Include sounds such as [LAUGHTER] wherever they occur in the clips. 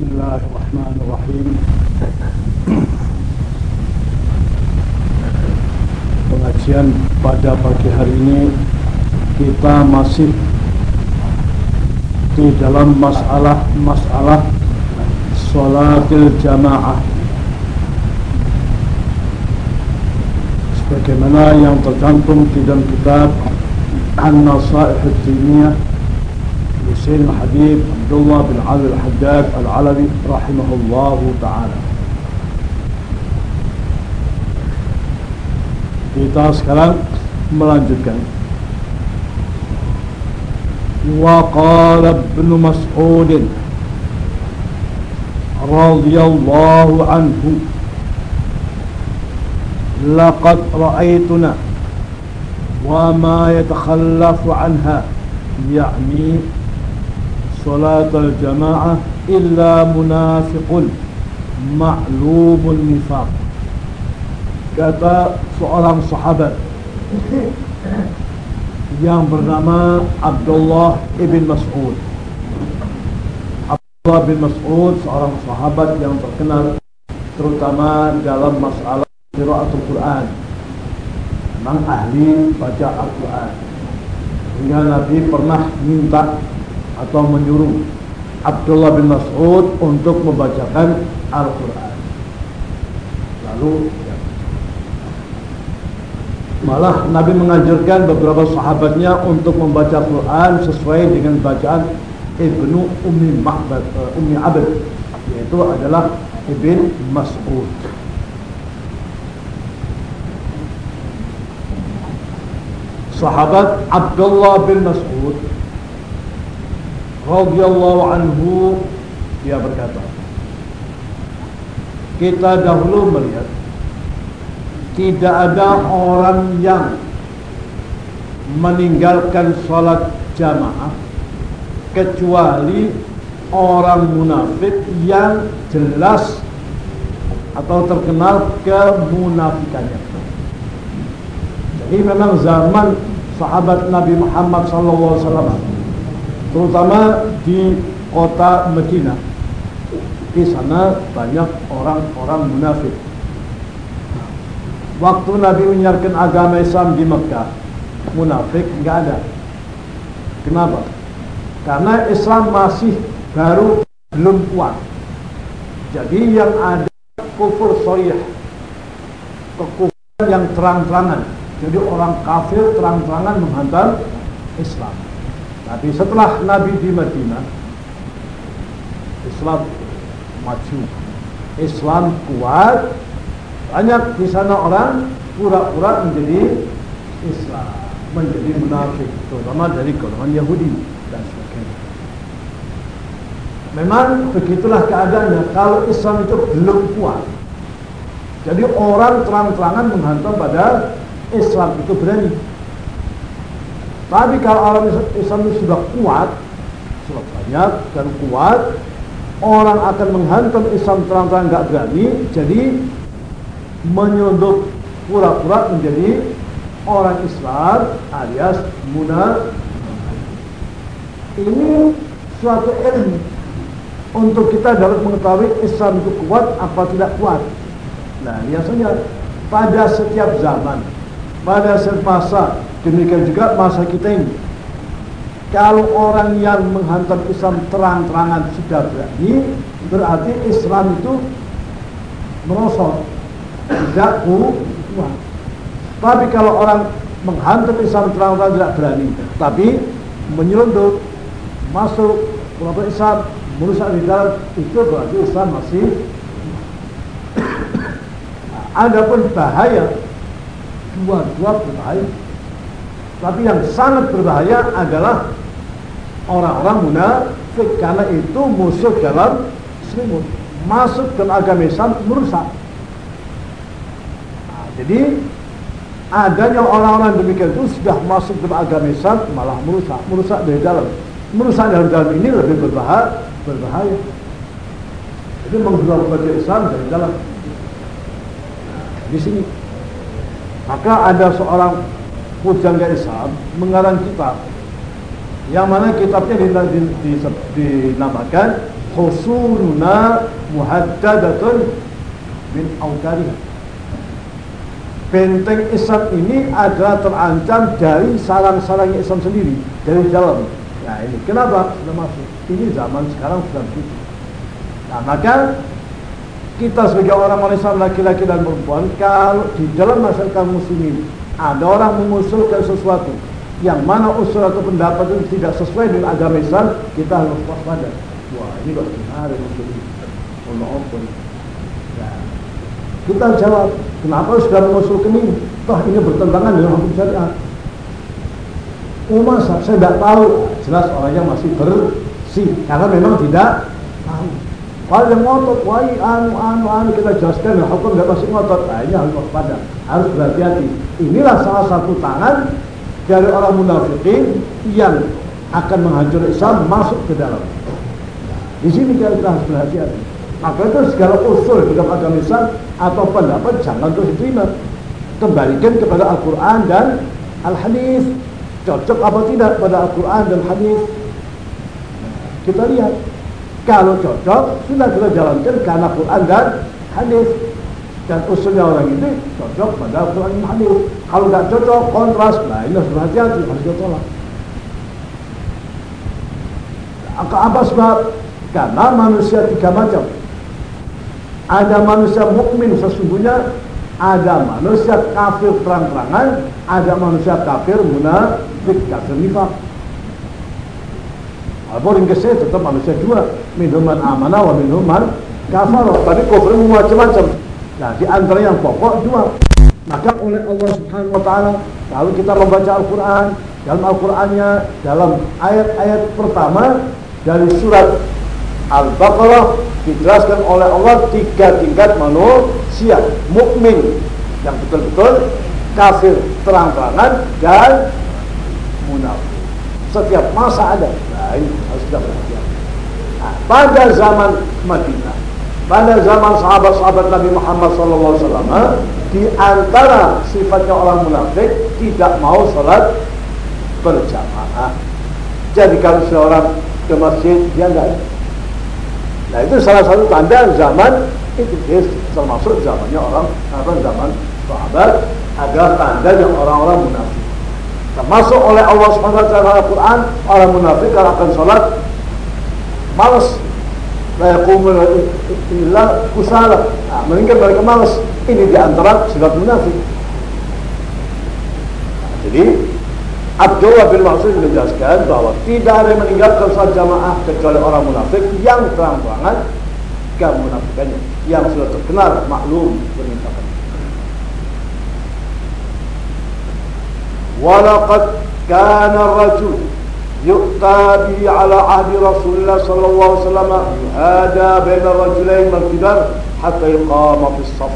Bismillahirrahmanirrahim. Pengajian pada pagi hari ini Kita masih Di dalam masalah-masalah Salatil jamaah. Sebagaimana yang tercantum di dalam kitab An-Nasaih Diniyah لسين الحبيب عبد الله بن علي الحداد العلوي رحمه الله تعالى. kita sekarang melanjutkan وقال ابن مسعود رضي الله عنه لقد رأيتنا وما يتخلف عنها يعني صلاة الجماعة إلا منافق معلوم النفاق kata seorang sahabat yang bernama Abdullah ibn Mas'ud Abdullah bin Mas'ud seorang sahabat yang terkenal terutama dalam masalah qiraatul Quran memang ahli baca Al-Quran hingga Nabi pernah minta atau menyuruh Abdullah bin Mas'ud untuk membacakan Al-Quran. Lalu ya. malah Nabi mengajarkan beberapa sahabatnya untuk membaca Quran sesuai dengan bacaan Ibnu Ummi Ma'bad, uh, Ummi yaitu adalah Ibn Mas'ud. Sahabat Abdullah bin Mas'ud radhiyallahu anhu dia berkata kita dahulu melihat tidak ada orang yang meninggalkan sholat jamaah kecuali orang munafik yang jelas atau terkenal kemunafikannya. Jadi memang zaman sahabat Nabi Muhammad SAW terutama di kota Medina. Di sana banyak orang-orang munafik. Waktu Nabi menyiarkan agama Islam di Mekah, munafik nggak ada. Kenapa? Karena Islam masih baru belum kuat. Jadi yang ada kufur soyah, kekufuran yang terang-terangan. Jadi orang kafir terang-terangan menghantam Islam. Tapi setelah Nabi di Madinah, Islam maju, Islam kuat, banyak di sana orang pura-pura menjadi Islam, menjadi munafik, terutama dari golongan Yahudi dan sebagainya. Memang begitulah keadaannya. Kalau Islam itu belum kuat, jadi orang terang-terangan menghantam pada Islam itu berani. Tapi kalau orang Islam itu sudah kuat, sudah banyak dan kuat, orang akan menghantam Islam terang-terang nggak berani, jadi menyunduk pura-pura menjadi orang Islam alias munafik. Ini suatu ilmu untuk kita dapat mengetahui Islam itu kuat apa tidak kuat. Nah, biasanya pada setiap zaman, pada masa, demikian juga masa kita ini. Kalau orang yang menghantam Islam terang-terangan sudah berani, berarti Islam itu merosot, tidak kuat. Tapi kalau orang menghantam Islam terang-terangan tidak berani, tapi menyelundup, masuk kelompok Islam, merusak di dalam itu berarti Islam masih [COUGHS] Adapun bahaya dua-dua berbahaya. Tapi yang sangat berbahaya adalah orang-orang munafik karena itu musuh dalam selimut, masuk dalam agama Islam merusak. Nah, jadi adanya orang-orang demikian itu sudah masuk dalam agama Islam malah merusak, merusak dari dalam. Merusak dari dalam ini lebih berbahaya, berbahaya. Jadi menggelar Islam dari dalam. di sini. Maka ada seorang pujangga Islam mengarang kitab yang mana kitabnya dinamakan Khusuruna muhaddadatun min awkariha. Benteng Islam ini adalah terancam dari sarang-sarangnya Islam sendiri, dari dalam. Nah ini, kenapa? Sudah masuk. Ini zaman sekarang sudah begitu. Nah maka kita sebagai orang Islam laki-laki dan perempuan kalau di dalam masyarakat muslimin ada orang mengusulkan sesuatu yang mana usul atau pendapat itu tidak sesuai dengan agama Islam kita harus waspada. Wah ini kok benar ini Allah ya. kita jawab kenapa sudah mengusulkan ini? Toh ini bertentangan dengan hukum syariat. Masa saya tidak tahu. Jelas orangnya masih bersih karena memang tidak tahu kalau yang ngotot, wah anu, anu, anu, kita jelaskan, ya, hukum tidak masih ngotot. Nah ini harus waspada, harus berhati-hati. Inilah salah satu tangan dari orang munafikin yang akan menghancurkan Islam masuk ke dalam. Di sini kita harus berhati-hati. Maka itu segala usul dalam agama Islam atau pendapat jangan terus diterima. Kembalikan kepada Al-Quran dan Al-Hadis. Cocok apa tidak pada Al-Quran dan Hadis? Kita lihat kalau cocok, sudah kita jalankan karena Quran dan hadis. Dan usulnya orang itu cocok pada Quran dan hadis. Kalau tidak cocok, kontras, nah ini harus berhati-hati, harus kita tolak. Apa sebab? Karena manusia tiga macam. Ada manusia mukmin sesungguhnya, ada manusia kafir terang-terangan, ada manusia kafir munafik, kafir nifak. Walaupun ringkasnya tetap manusia dua. Minuman amanah wa minuman kafar. Tapi kufur macam-macam. Nah, di antara yang pokok dua. Maka oleh Allah Subhanahu wa taala kalau kita membaca Al-Qur'an, dalam Al-Qur'annya dalam ayat-ayat pertama dari surat Al-Baqarah dijelaskan oleh Allah tiga tingkat manusia mukmin yang betul-betul kafir terang-terangan dan munafik. Setiap masa ada. Ini harus kita perhatikan. Nah, pada zaman Madinah, pada zaman sahabat-sahabat Nabi Muhammad SAW, di antara sifatnya orang munafik tidak mau sholat berjamaah. Jadi kalau seorang ke masjid dia enggak. Nah itu salah satu tanda zaman itu termasuk zamannya orang apa zaman sahabat adalah tanda yang orang-orang munafik. Termasuk oleh Allah SWT Al-Quran Orang munafik kalau akan sholat Malas La yakumul illa kusala. Nah, Melainkan mereka malas Ini di antara sifat munafik nah, Jadi Abdullah bin Mas'ud menjelaskan bahwa tidak ada yang meninggalkan sholat jamaah kecuali orang munafik yang terang-terangan kemunafikannya yang sudah terkenal maklum ولقد كان الرجل يؤتى به على عهد رسول الله صلى الله عليه وسلم يهادى بين الرجلين والكبار حتى يقام في الصف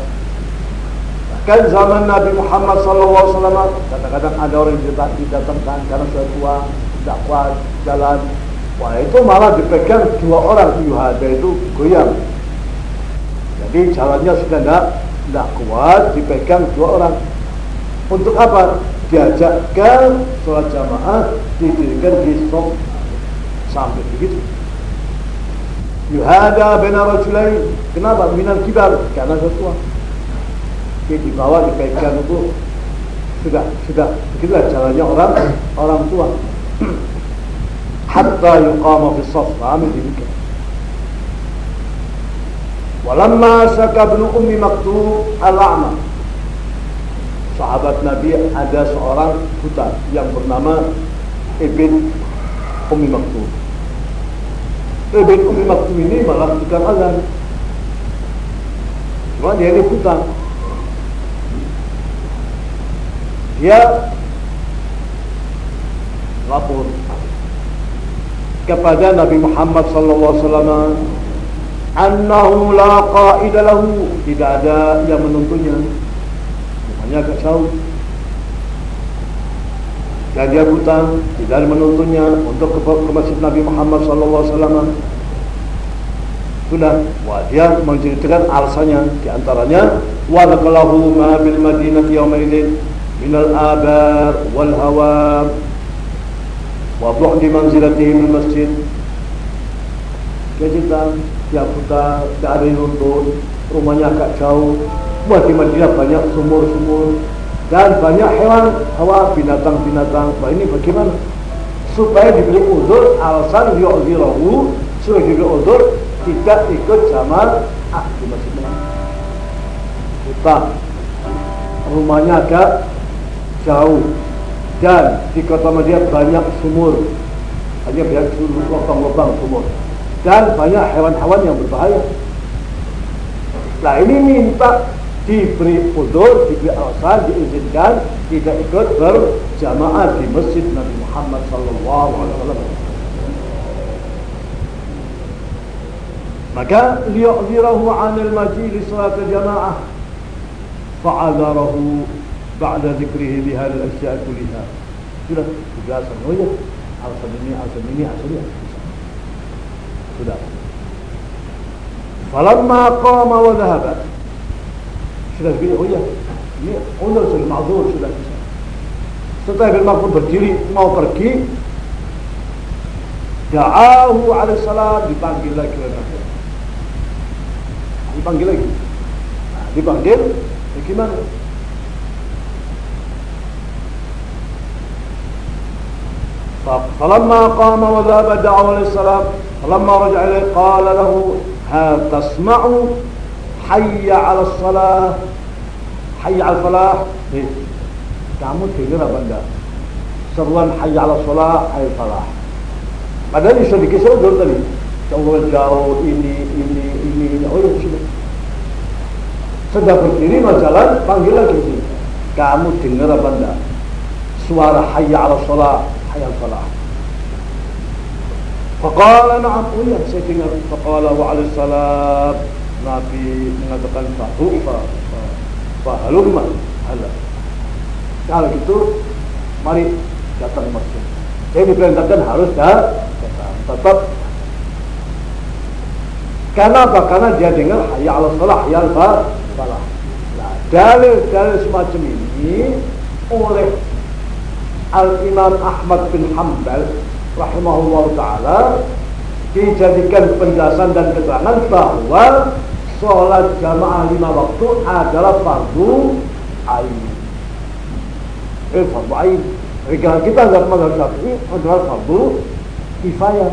kan zaman Nabi Muhammad SAW kadang-kadang ada orang yang didatangkan karena sudah tua tidak kuat jalan wah itu malah dipegang dua orang yuhada itu goyang jadi jalannya sudah tidak tidak kuat dipegang dua orang untuk apa Diajakkan sholat jamaah didirikan di sof sampai begitu. Yuhada bena rajulain. Kenapa? Minal kibar. Karena sesuatu. Jadi di bawah dipegang itu. Sudah sudah. Begitulah jalannya orang orang tua. [CLEARS THROAT] Hatta yuqama fi saf. Kami demikian. Walamma saka ibn ummi maktub al-a'ma sahabat Nabi ada seorang buta yang bernama Ibn Umi Maktum. Ibn Umi Maktum ini malah tukang azan. Cuma dia ini buta. Dia lapor kepada Nabi Muhammad wasallam annahu la qaida lahu tidak ada yang menuntunnya hanya agak jauh. Dan dia buta tidak menuntunnya untuk ke, ke masjid Nabi Muhammad SAW sudah wah dia menceritakan alasannya. Di antaranya wa naqalahu ma bil madinati yawma min al abar wal hawam wa bu'di manzilatihi min masjid. Jajitan tiap hutan tidak ada yang nonton rumahnya agak jauh buat di Madinah banyak sumur-sumur. Dan banyak hewan hawa binatang-binatang. Nah ini bagaimana? Supaya diberi uzur alasan yu'zirahu supaya diberi uzur tidak ikut jamal ah di masjidnya hutan. Rumahnya agak jauh. Dan di kota Madinah banyak sumur. Hanya banyak lubang-lubang sumur. Dan banyak hewan-hewan yang berbahaya. Nah ini minta diberi udur, diberi alasan, diizinkan tidak ikut berjamaah di masjid Nabi Muhammad sallallahu alaihi wasallam. Maka liyu'zirahu 'anil majlis salat jamaah fa'adarahu ba'da dzikrihi li hadhihi al-ashya' kullaha. Sudah dijelasan. Oh ya, alasan ini, alasan ini, alasan ini. Sudah. Falamma qama wa sudah begini oh ya ini undur sudah mazur sudah bisa setelah Ibn Mahfud berdiri mau pergi da'ahu alaihi salam dipanggil lagi oleh Nabi dipanggil lagi nah, dipanggil bagaimana فلما قام وذهب دعوه عليه السلام فلما رجع إليه قال له هل تسمع hayya ala salah hayya ala salah eh, kamu dengar apa enggak seruan hayya ala salah hayya salah padahal bisa dikisah dulu tadi Allah jauh ini ini ini ini oh ya sudah sudah berdiri jalan panggil lagi sini kamu dengar apa enggak suara hayya ala salah hayya ala salah فقال نعم oh ya saya dengar فقال وعلى السلام Nabi mengatakan fahu fa fahalumma hala. Kalau gitu mari datang masjid. Saya diperintahkan harus datang. Tetap karena apa? Karena dia dengar hayya ala salah, hayya al falah. Nah, dalil-dalil semacam ini oleh Al-Imam Ahmad bin Hanbal rahimahullah taala dijadikan penjelasan dan keterangan bahwa sholat jamaah lima waktu adalah fardu ain. Eh fardu ain. Jika kita dalam mazhab Syafi'i adalah fardu kifayah.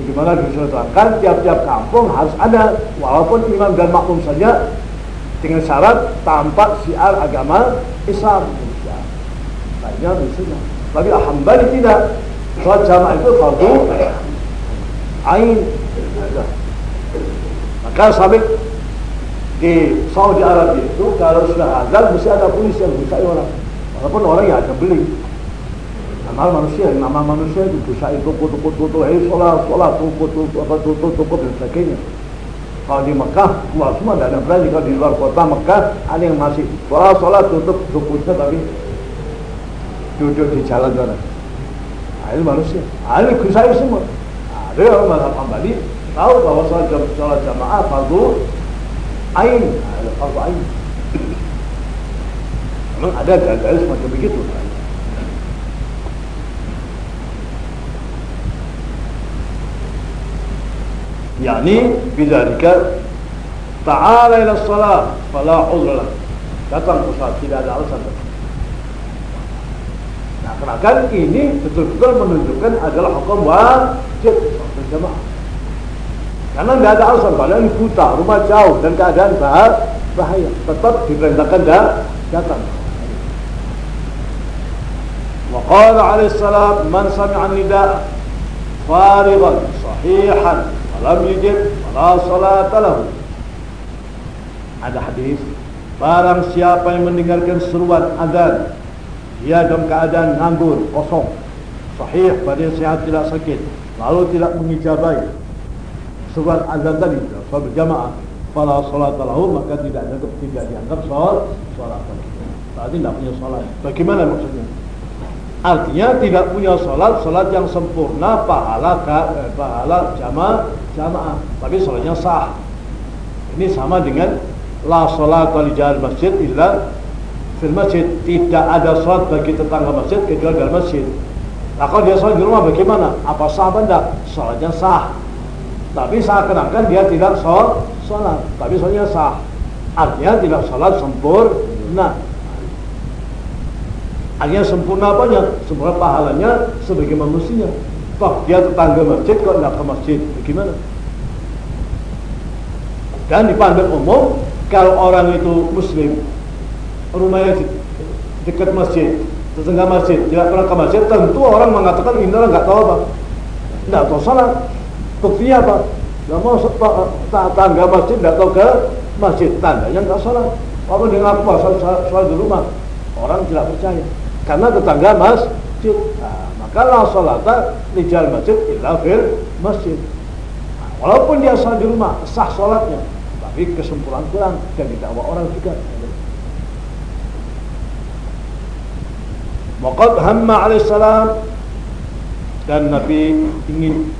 Bagaimana disertakan tiap-tiap kampung harus ada walaupun imam dan makmum saja dengan syarat tampak siar agama Islam. Lainnya bisa. Tapi alhamdulillah tidak. Sholat jamaah itu fardu ain. Maka sampai di Saudi Arabia itu kalau sudah azan mesti ada polisi yang busai orang. Walaupun orang ya ada beli. Nama manusia, nama manusia itu busai toko toko toko, eh sholat sholat toko toko apa toko toko dan sebagainya. Kalau di Mekah, keluar semua tidak ada berani. Kalau di luar kota Mekah, ada yang masih sholat sholat tutup tokonya tapi duduk di jalan sana. Nah, ini manusia. Nah, ini busai semua. Ada orang malah kembali tahu bahwa sholat, sholat jamaah fardu ain. Ada fardu ain. Memang ada dalil semacam begitu. Yakni bidzalika ta'ala ila shalah fala udra datang ke salat tidak ada alasan. Nah kan ini betul-betul menunjukkan adalah hukum wajib jamaah karena nggak ada alasan, kalian buta, rumah jauh dan keadaan bahar, bahaya. Tetap diperintahkan dan datang. Wa qala salam man sami'a nida' fariban sahihan wa lam yujib salat lahu. Ada hadis Barang siapa yang mendengarkan seruan azan dia dalam keadaan nganggur, kosong, sahih, badan sehat tidak sakit, lalu tidak mengijabai, surat azan tadi salat berjamaah. Fala salat lahu maka tidak dianggap tidak dianggap salat salat berarti tidak punya salat bagaimana maksudnya? Artinya tidak punya salat salat yang sempurna pahala eh, pahala jamaah jamaah. Tapi salatnya sah. Ini sama dengan la di jalan masjid illa fil masjid. Tidak ada salat bagi tetangga masjid kecuali dalam masjid. Nah kalau dia salat di rumah bagaimana? Apa sah tidak salatnya sah tapi seakan-akan dia tidak sholat tapi soalnya sah. Artinya tidak sholat sempurna. Artinya sempurna apanya? Sempurna pahalanya sebagai manusia. Toh dia tetangga masjid kok tidak ke masjid? Bagaimana? Dan dipandang umum kalau orang itu muslim rumahnya di dekat masjid tetangga masjid tidak pernah ke masjid tentu orang mengatakan ini orang nggak tahu apa. Tidak tahu salat buktinya apa? Nggak mau tangga masjid tidak tahu ke masjid. Tandanya nggak salat kalau dia ngaku salat, salat di rumah? Orang tidak percaya. Karena tetangga masjid. Nah, maka la salata lijal masjid illa fil masjid. Nah, walaupun dia salat di rumah sah salatnya tapi kesempurnaan kurang dan didakwa orang juga. Waqad hamma alaihissalam dan Nabi ingin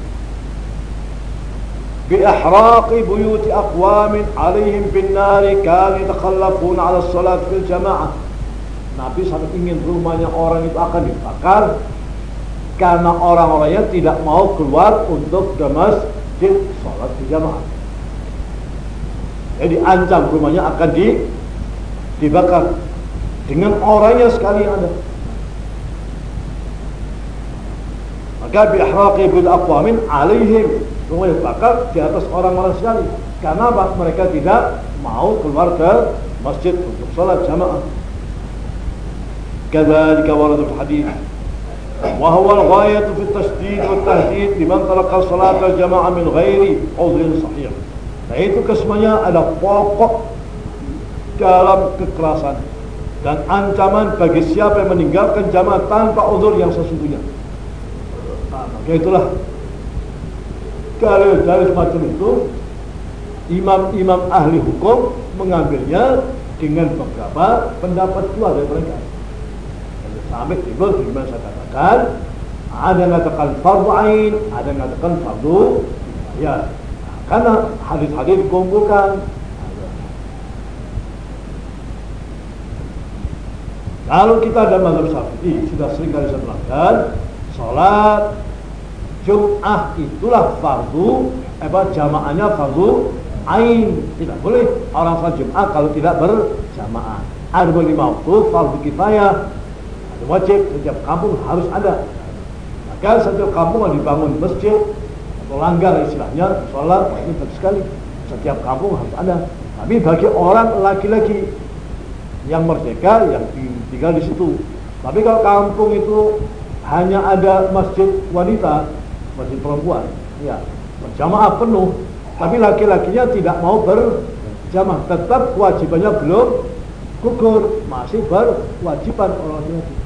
بإحراق بيوت أقوام عليهم بالنار كانوا يتخلفون على الصلاة في الجماعة Nabi sangat ingin rumahnya orang itu akan dibakar karena orang-orangnya tidak mau keluar untuk ke masjid sholat di jamaah. Jadi ancam rumahnya akan di, dibakar dengan orangnya sekali ada. Maka bihraqi bil aqwamin alaihim rumah dibakar di atas orang-orang sekali. Karena apa? Mereka tidak mau keluar ke masjid untuk sholat jamaah. كذلك ورد في الحديث وهو الغاية في التشديد والتهديد لمن ترك صلاة الجماعة من غير عذر صحيح nah itu kesemuanya ada pokok dalam kekerasan dan ancaman bagi siapa yang meninggalkan jamaah tanpa uzur yang sesungguhnya nah, maka itulah kalau dari semacam itu imam-imam ahli hukum mengambilnya dengan beberapa pendapat dua dari mereka. Sampai timbul bagaimana saya katakan, ada yang mengatakan fardu ain, ada yang mengatakan fardu ya. Karena hadis-hadis dikumpulkan. Kalau kita ada mazhab Syafi'i sudah sering kali saya terangkan, salat Jum'ah itulah fardu apa jamaahnya fardu ain. Tidak boleh orang salat Jum'ah kalau tidak berjamaah. Ada lima waktu fardu kifayah. Ada wajib setiap kampung harus ada. Maka setiap kampung dibangun masjid atau langgar istilahnya sholat ini bagus sekali. Setiap kampung harus ada. Tapi bagi orang laki-laki yang merdeka yang tinggal di situ. Tapi kalau kampung itu hanya ada masjid wanita masih perempuan. Ya berjamaah penuh tapi laki-lakinya tidak mau berjamaah. Tetap kewajibannya belum gugur masih berwajiban orang laki-laki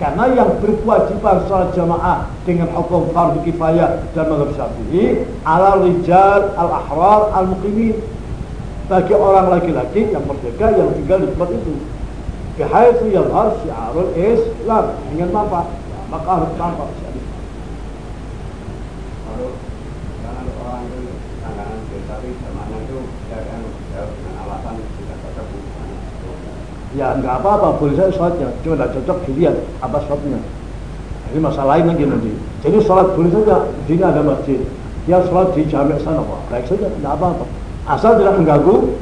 karena yang berkewajiban sholat jamaah dengan hukum fardu kifayah dan mazhab syafi'i ala rijal al ahrar al muqimin bagi orang laki-laki yang merdeka yang tinggal di tempat itu. Bihaitsu yadhhar syiarul islam dengan apa ya, maka harus tampak ya nggak apa-apa boleh saya sholatnya cuma tidak cocok dilihat apa sholatnya ini masalah lain lagi nanti. Jadi sholat boleh saja di sini ada masjid. Dia sholat di jamek sana kok baik saja tidak apa-apa. Asal tidak mengganggu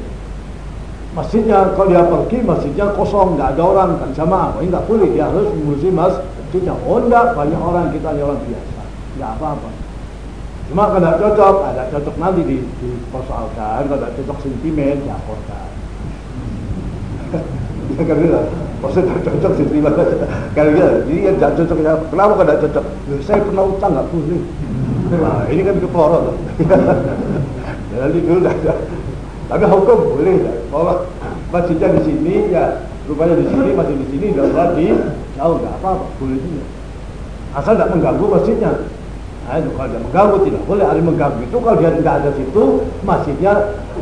masjidnya. Kalau dia pergi masjidnya kosong nggak ada orang kan jamaah. Ini nggak boleh dia harus mengurusi masjidnya. Oh enggak banyak orang kita hanya orang biasa. Nggak apa-apa cuma kalau tidak cocok ada cocok nanti di, dipersoalkan. Kalau tidak cocok sentimen dilaporkan. [LAUGHS] Ya kan bilang maksudnya tak cocok sih terima kan bilang jadi yang tak cocok ya. Kenapa kan tak cocok? Saya pernah utang nggak boleh. Nah ini kan kepelorot [LAUGHS] ya, nanti dulu dah. Tapi hukum boleh kalau masjidnya di sini ya rupanya di sini masih di sini dan di jauh nggak apa-apa boleh juga. Asal tidak mengganggu masjidnya Itu kalau dia mengganggu tidak boleh. Ada mengganggu itu kalau dia tidak ada situ, masjidnya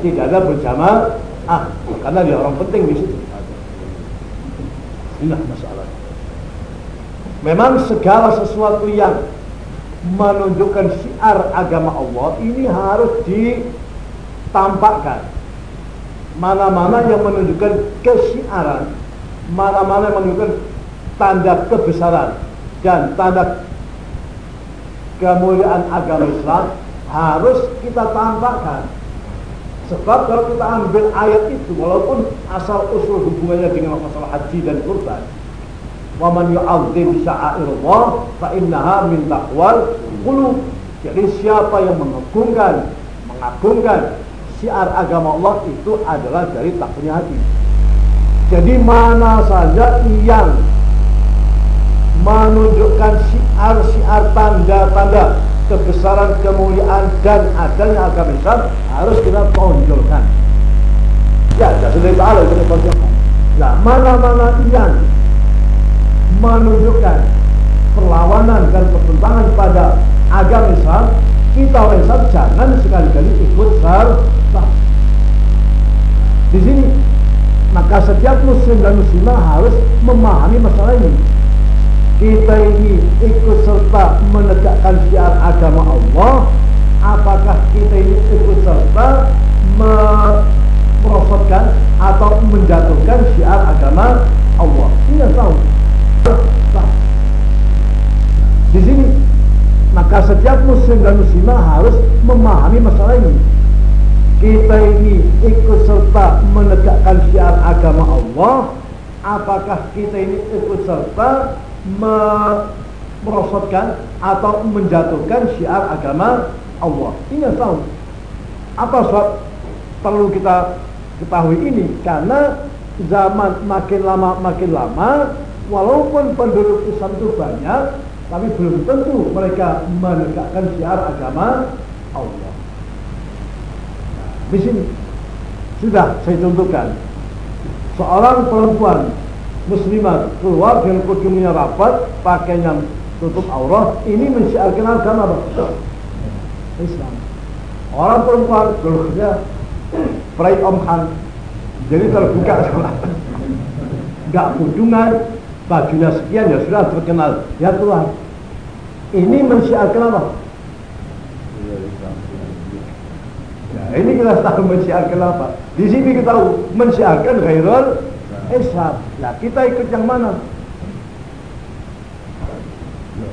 tidak ada berjamaah. Ah, karena dia orang penting di situ. Inilah masalah. Memang segala sesuatu yang menunjukkan syiar agama Allah ini harus ditampakkan. Mana-mana yang menunjukkan kesiaran, mana-mana yang menunjukkan tanda kebesaran dan tanda kemuliaan agama Islam harus kita tampakkan. Sebab kalau kita ambil ayat itu, walaupun asal usul hubungannya dengan masalah haji dan kurban, wa man yu'azzim sya'airallah fa innaha min taqwal qulub. Jadi siapa yang mengagungkan, mengagungkan syiar agama Allah itu adalah dari takutnya hati. Jadi mana saja yang menunjukkan syiar-syiar tanda-tanda kebesaran, kemuliaan dan adanya agama Islam harus kita tonjolkan. Ya, ya sudah taala kita tonjolkan. Nah, mana-mana yang menunjukkan perlawanan dan pertentangan pada agama Islam, kita oleh Islam jangan sekali-kali ikut serta. Di sini, maka setiap muslim dan muslimah harus memahami masalah ini kita ini ikut serta menegakkan syiar agama Allah. Apakah kita ini ikut serta merosotkan atau menjatuhkan syiar agama Allah? Yang tahu. Di sini maka setiap muslim dan muslimah harus memahami masalah ini. Kita ini ikut serta menegakkan syiar agama Allah. Apakah kita ini ikut serta merosotkan atau menjatuhkan syiar agama Allah. Ini yang tahu. Apa sebab perlu kita ketahui ini? Karena zaman makin lama makin lama, walaupun penduduk Islam itu banyak, tapi belum tentu mereka menegakkan syiar agama Allah. Nah, di sini sudah saya contohkan seorang perempuan muslimat keluar dengan kudungnya rapat pakainya tutup aurat ini mensyiarkan agama apa? Islam orang perempuan keluarnya Pride Om Han jadi terbuka sekolah nggak kudungan bajunya sekian ya sudah terkenal ya keluar ini mensyiarkan apa? Ya, ini kita tahu mensyiarkan apa? Di sini kita tahu mensyiarkan ghairul Islam. Nah, kita ikut yang mana?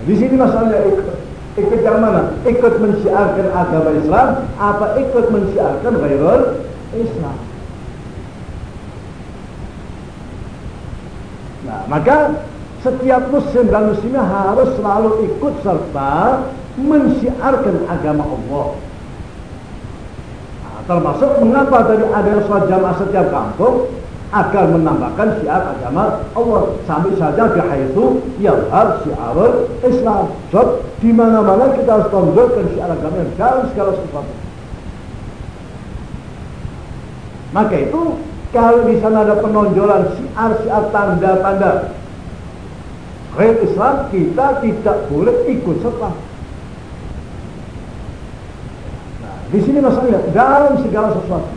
Di sini masalahnya ikut. Ikut yang mana? Ikut mensyiarkan agama Islam apa ikut mensyiarkan ghairul Islam? Nah, maka setiap muslim dan muslimah harus selalu ikut serta mensyiarkan agama Allah. Nah, termasuk mengapa tadi ada sholat jamaah setiap kampung agar menambahkan syiar agama Allah. Sampai saja itu yang harus syiar Islam. Sebab di mana-mana kita harus tonjolkan syiar agama dalam segala sesuatu maka itu kalau di sana ada penonjolan syiar-syiar tanda-tanda Khair Islam kita tidak boleh ikut serta. Nah, di sini masalahnya dalam segala sesuatu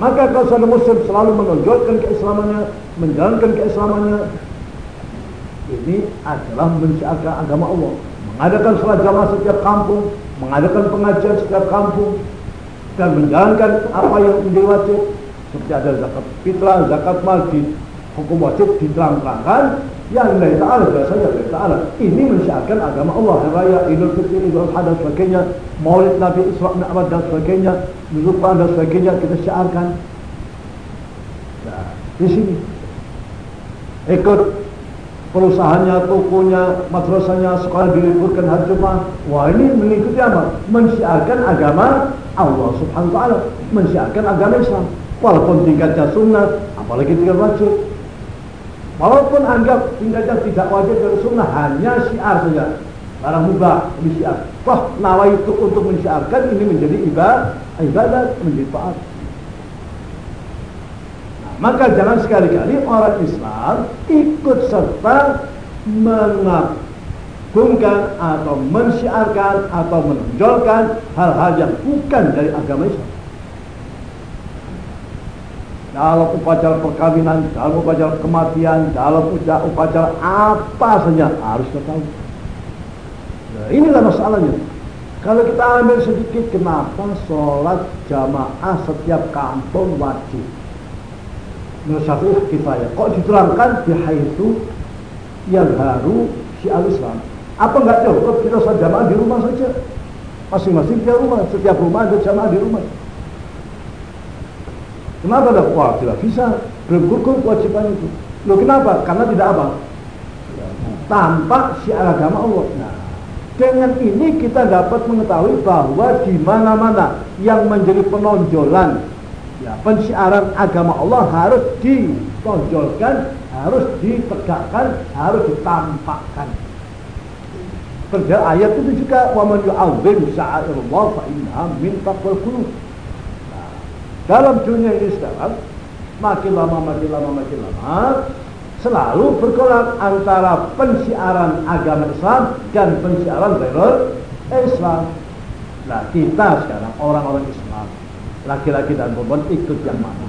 maka kalau seorang muslim selalu menonjolkan keislamannya, menjalankan keislamannya, ini adalah menciarkan agama Allah. Mengadakan sholat jamaah setiap kampung, mengadakan pengajian setiap kampung, dan menjalankan apa yang menjadi wajib. Seperti ada zakat fitrah, zakat mal, di hukum wajib diterang-terangkan, yang Allah Ta'ala biasanya Allah Ta'ala ini mensyiarkan agama Allah Raya, Idul Fitri, Idul Adha dan sebagainya Maulid Nabi Isra' Mi'raj dan sebagainya Nuzul dan sebagainya kita syiarkan nah, di sini ikut perusahaannya, tokonya, madrasahnya, sekolah diliburkan hari Jumat. Wah ini mengikuti apa? Mensyiarkan agama Allah Subhanahu Wa Taala, mensyiarkan agama Islam. Walaupun tingkatnya sunnah, apalagi tingkat wajib. Walaupun anggap tinggalnya tidak wajib dari sunnah hanya syiar saja. Barang mubah ini syiar. Wah, nawa itu untuk mensyiarkan ini menjadi ibadah, ibadat, menjadi taat. Nah, maka jangan sekali-kali orang Islam ikut serta mengagungkan atau mensyiarkan atau menonjolkan hal-hal yang bukan dari agama Islam dalam upacara perkawinan, dalam upacara kematian, dalam upacara apa saja harus kita tahu. Nah, inilah masalahnya. Kalau kita ambil sedikit, kenapa sholat jamaah setiap kampung wajib? Menurut syafi'i kifayah. Kok diterangkan di itu yang baru si al Islam? Apa enggak cukup kita sholat jamaah di rumah saja? Masing-masing punya rumah, setiap rumah ada jamaah di rumah. Kenapa dah? Wah, tidak bisa. Gugur kewajiban itu. Loh kenapa? Karena tidak apa? Tanpa syiar agama Allah. Nah, dengan ini kita dapat mengetahui bahwa di mana-mana yang menjadi penonjolan ya, pensiaran agama Allah harus ditonjolkan, harus ditegakkan, harus ditampakkan. Kerja ayat itu juga wa man yu'azzim sya'airallah fa innaha min taqwal. Dalam dunia ini sekarang makin lama makin lama makin lama selalu berkurang antara pensiaran agama Islam dan pensiaran teror Islam. Nah kita sekarang orang-orang Islam, laki-laki dan perempuan ikut yang mana?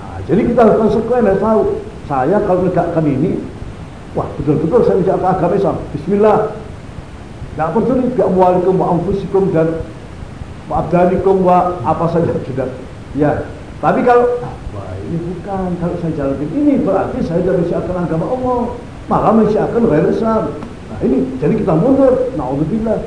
Nah, jadi kita harus konsekuen harus tahu. Saya kalau menegakkan ini, wah betul-betul saya menjaga agama Islam. Bismillah. Tidak peduli tidak mualikum wa dan abdanikum wa apa saja sudah. Ya, tapi kalau wah ini bukan kalau saya jalan ini berarti saya sudah mensiarkan agama Allah, malah mensiarkan ghair Islam. Nah ini jadi kita mundur. Nauzubillah.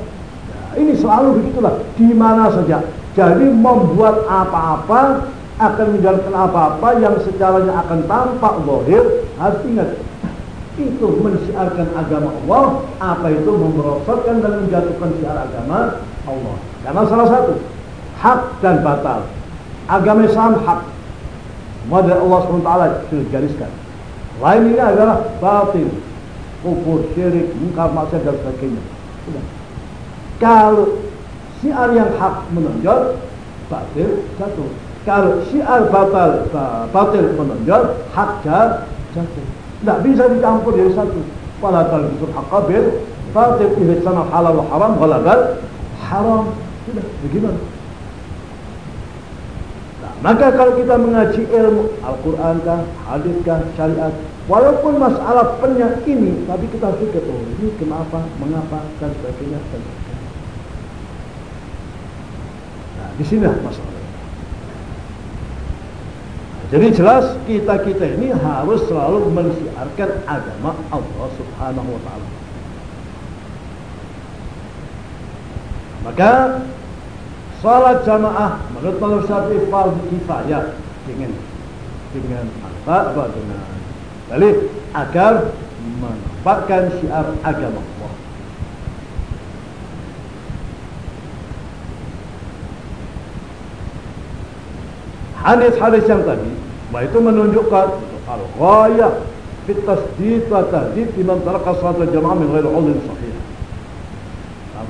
Nah, ini selalu begitulah di mana saja. Jadi membuat apa-apa akan menjalankan apa-apa yang secaranya akan tampak zahir harus ingat itu mensiarkan agama Allah. Apa itu? Memperosotkan dan menjatuhkan siar agama Allah. Karena salah satu hak dan batal. Agama Islam hak. Semua Allah SWT sudah gariskan lain ini adalah batin kufur, syirik, mungkar, maksiat dan sebagainya. Sudah. Kalau syiar yang hak menonjol batil jatuh. Kalau syiar batal batil menonjol hak jatuh tidak bisa dicampur jadi satu. Wala talbisul haqqa bil batil idza sama halal haram. Wala haram. Sudah bagaimana? Maka kalau kita mengaji ilmu Al-Quran kah, hadis kah, syariat, walaupun masalah penyak ini, tapi kita pikir, oh ini kenapa, mengapa, dan sebagainya, dan sebagainya. Nah, di sini masalah. Jadi jelas kita-kita ini harus selalu mensiarkan agama Allah Subhanahu wa taala. Maka Salat jamaah menurut mazhab Syafi'i fardu kifayah dengan dengan apa dengan dalil agar menampakkan syiar agama Allah. Hadis-hadis yang tadi, bahwa itu menunjukkan al-ghayah fit tasdid wa tahdid liman taraka salat jamaah min ghairi udhrin sahih.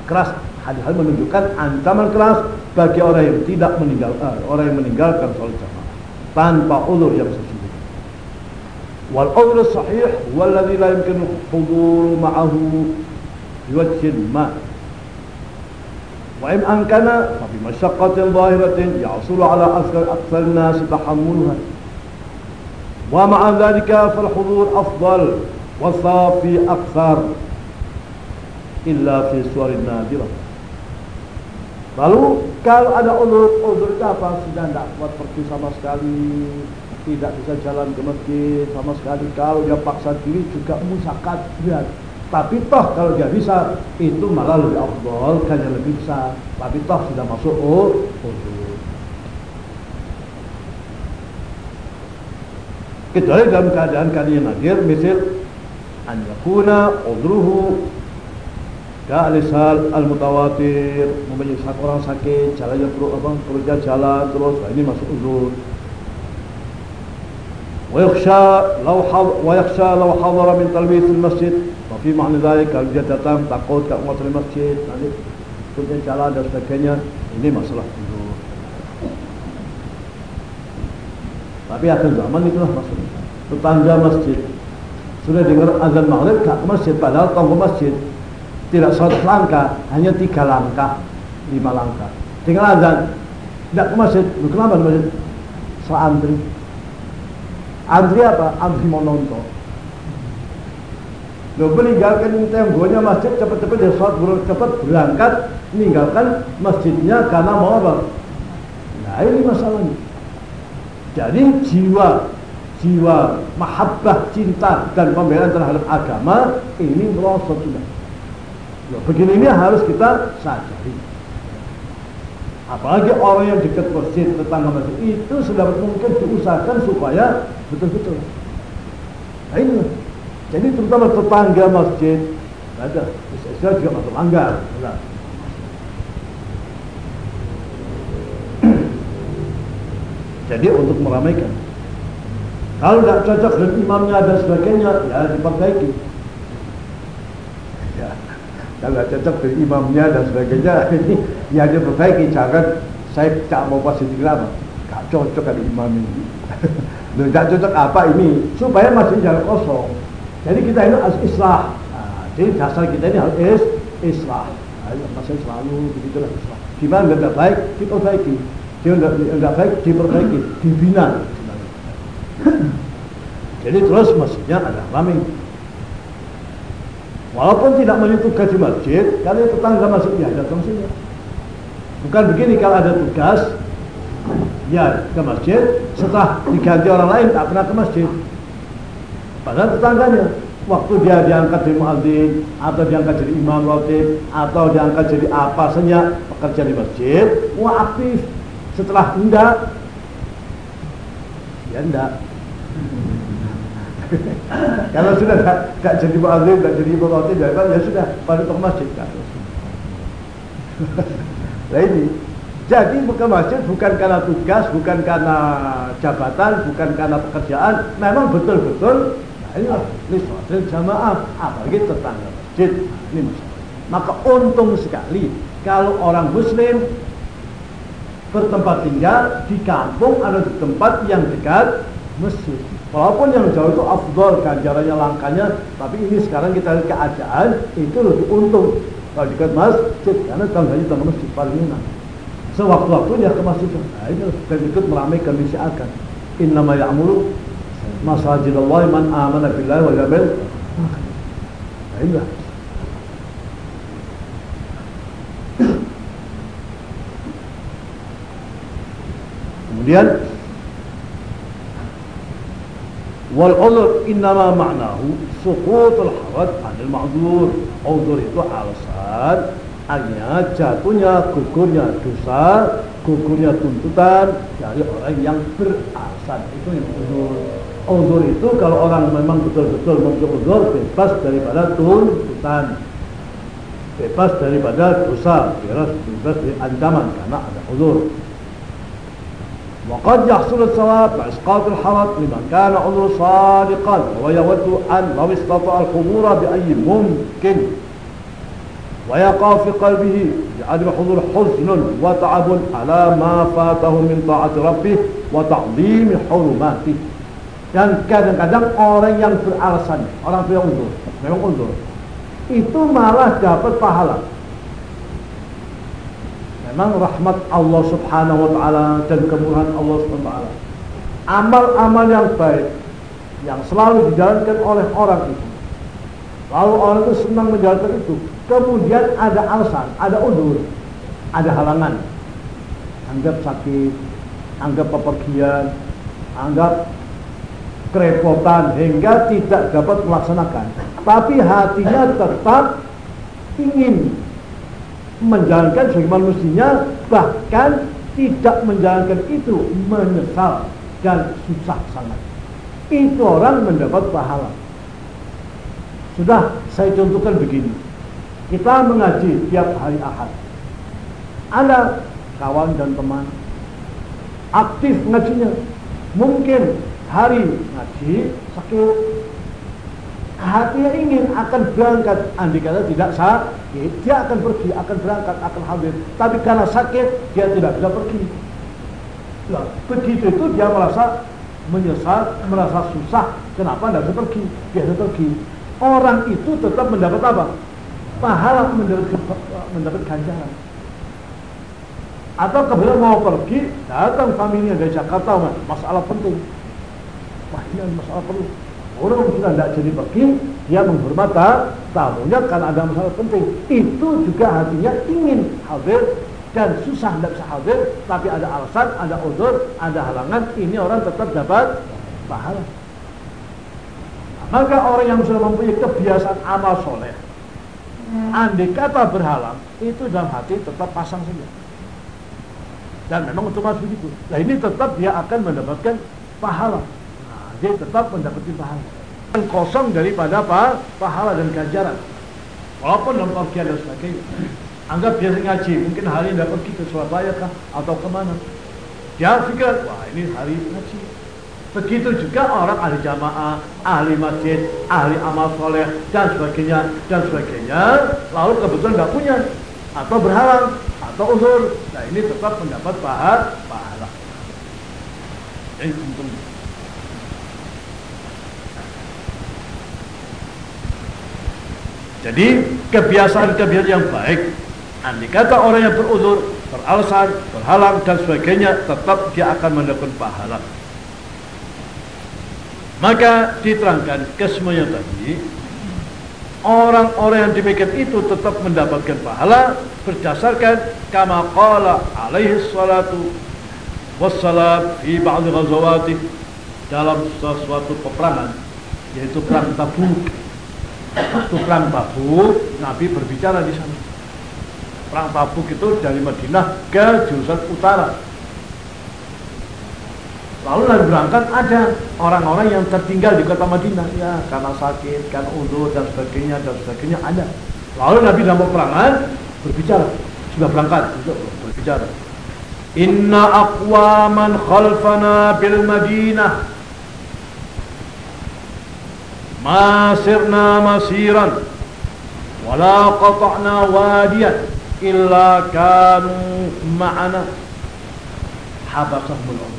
Keras hadis-hadis menunjukkan ancaman keras bagi orang yang tidak meninggal uh, orang yang meninggalkan salat jamaah tanpa ulur yang sesungguhnya. Wal ulur sahih walladhi la yumkin hudur ma'ahu biwajhin ma. Zahiratin ya'sulu ala akthar akthar an-nas tahammulha. Wa ma'a dhalika fal hudur afdal wa safi akthar illa fi suwarin nadirah. Lalu kalau ada ulur, ulur itu apa? Sudah tidak kuat pergi sama sekali, tidak bisa jalan ke masjid sama sekali. Kalau dia paksa diri juga musakat berat Tapi toh kalau dia bisa, itu malah lebih afdol, kan yang lebih bisa. Tapi toh sudah masuk oh, ulur. Kecuali dalam keadaan kalian nadir, misal an yakuna udruhu Ka'alisal al-mutawatir Mempunyai orang sakit Jalannya perlu apa Kerja jalan terus Ini masuk uzur ويخشى لو حضر ويخشى لو حضر من تلبيس المسجid fi makna zalik kalau dia datang takut tak mengotori masjid nanti punya cara dan sebagainya ini masalah. Itu tapi akhir zaman itulah masalah. tetangga masjid. Sudah dengar azan maghrib ke masjid padahal tonggo masjid. Tidak satu langkah hanya tiga langkah lima langkah. Tinggal azan. Tidak ke masjid kenapa masjid? Seantri. Antri apa? Antri mau nonton Lo meninggalkan temboknya masjid cepat-cepat dia sholat cepat berangkat meninggalkan masjidnya karena mau apa? Nah ini masalahnya. Jadi jiwa jiwa mahabbah cinta dan pembelaan terhadap agama ini merosot sudah Loh, begini ini harus kita sadari. Apalagi orang yang dekat masjid, tetangga masjid itu sudah mungkin diusahakan supaya betul-betul. Nah ini, jadi terutama tetangga masjid, ada, saya juga masuk langgar. [CLEARS THROAT] Jadi untuk meramaikan. Kalau tidak cocok dengan imamnya dan sebagainya, ya diperbaiki. [LAUGHS] Ya, kalau tidak cocok dengan imamnya dan sebagainya, [LAUGHS] ini ya diperbaiki. Jangan saya tak mau positif lama. Gak cocok dengan imam ini. [LAUGHS] Tidak cocok apa ini? Supaya masih jalan kosong. Jadi kita ini harus islah. Nah, jadi dasar kita ini harus is, islah. Nah, masih selalu begitulah islah. Gimana tidak baik, diperbaiki. Dia enggak baik diperbaiki. Dibina. [CLEARS THROAT] Jadi terus masjidnya ada rame. Walaupun tidak menyentuh gaji masjid kalau tetangga masjid ya datang sini. Bukan begini kalau ada tugas ya ke masjid. Setelah diganti orang lain tak pernah ke masjid padahal tetangganya waktu dia diangkat jadi muadzin atau diangkat jadi imam ratib atau diangkat jadi apa saja pekerja di masjid wah aktif setelah enggak, ya enggak. [LAUGHS] Kalau sudah enggak, jadi muadzin, enggak jadi imam khotib, ya, ya sudah, pada ke masjid kan. [LAUGHS] Nah ini, jadi bukan masjid bukan karena tugas, bukan karena jabatan, bukan karena pekerjaan, memang betul-betul inilah ini jamaah, apalagi tetangga masjid. Ini. Maka untung sekali kalau orang muslim bertempat tinggal di kampung atau di tempat yang dekat masjid. Walaupun yang jauh itu afdol ganjarannya langkanya, tapi ini sekarang kita lihat keadaan itu lebih untung kalau dekat masjid karena tangganya tangga masjid paling enak. Sewaktu-waktu dia ke masjid, nah, itu dan ikut meramaikan disiarkan. Innama ya'muru masajidallah man amana billahi wal yawmil Nah, Kemudian wal ulur innama ma'nahu suqutul haraj 'anil ma'dzur. Uzur itu alasan hanya jatuhnya gugurnya dosa, gugurnya tuntutan dari orang yang beralasan. Itu yang uzur. Uzur itu kalau orang memang betul-betul memiliki uzur bebas daripada tuntutan. Bebas daripada dosa, bebas, bebas dari ancaman karena ada uzur. وقد يحصل الثواب بإسقاط الحرج لمن كان عذر صادقا ويود أن لو استطاع الحضور بأي ممكن ويقع في قلبه بعدم حضور حزن وتعب على ما فاته من طاعة ربه وتعظيم حرماته dan kadang-kadang orang yang beralasan orang yang undur memang undur itu malah dapat pahala. Memang rahmat Allah subhanahu wa ta'ala dan kemurahan Allah subhanahu wa ta'ala. Amal-amal yang baik yang selalu dijalankan oleh orang itu. Lalu orang itu senang menjalankan itu. Kemudian ada alasan, ada udur ada halangan. Anggap sakit anggap pepergian anggap kerepotan hingga tidak dapat melaksanakan. Tapi hatinya tetap ingin menjalankan sebagaimana mestinya bahkan tidak menjalankan itu menyesal dan susah sangat. Itu orang mendapat pahala. Sudah saya contohkan begini. Kita mengaji tiap hari ahad. Ada kawan dan teman aktif ngajinya mungkin hari ngaji sakit. Hatinya ingin akan berangkat andai kata tidak sakit dia akan pergi akan berangkat akan hadir tapi karena sakit dia tidak bisa pergi. Nah, begitu itu dia merasa menyesal merasa susah. Kenapa tidak bisa pergi? Dia bisa pergi. Orang itu tetap mendapat apa? Pahala mendapat mendapat ganjaran. Atau kemudian mau pergi datang familinya dari Jakarta masalah penting ini masalah perlu Orang sudah tidak jadi pergi, dia menghormat tamunya karena ada masalah penting. Itu juga hatinya ingin hadir dan susah tidak bisa hadir, tapi ada alasan, ada udur, ada halangan, ini orang tetap dapat pahala. Maka orang yang sudah mempunyai kebiasaan amal soleh, andai kata berhalang itu dalam hati tetap pasang saja. Dan memang otomatis begitu nah ini tetap dia akan mendapatkan pahala. nah, dia tetap mendapatkan pahala dan kosong daripada pahala dan ganjaran walaupun dalam parkian dan sebagainya anggap dia ngaji mungkin hari ini dapat kita Surabaya kah atau ke mana dia pikir wah ini hari ngaji Begitu juga orang ahli jamaah, ahli masjid, ahli amal soleh, dan sebagainya, dan sebagainya. Lalu kebetulan nggak punya, atau berhalang, atau uzur. Nah ini tetap mendapat pahala. pahala. Ini untung. Jadi kebiasaan-kebiasaan yang baik Andai kata orang yang beruzur, beralasan, berhalang dan sebagainya tetap dia akan mendapatkan pahala. Maka diterangkan kesemuanya tadi Orang-orang yang demikian itu tetap mendapatkan pahala Berdasarkan Kama qala alaihi salatu Wassalam Fi ba'li ghazawati Dalam sesuatu peperangan Yaitu perang tabuk perang tabuk Nabi berbicara di sana. Perang tabuk itu dari Madinah ke jurusan utara. Lalu Nabi berangkat ada orang-orang yang tertinggal di kota Madinah. Ya karena sakit, karena udur dan sebagainya dan sebagainya ada. Lalu Nabi dalam peperangan berbicara. Sudah berangkat untuk berbicara. Inna aqwaman khalfana bil Madinah masirna masiran wala qata'na wadiyan illa kanu ma'ana habasahumul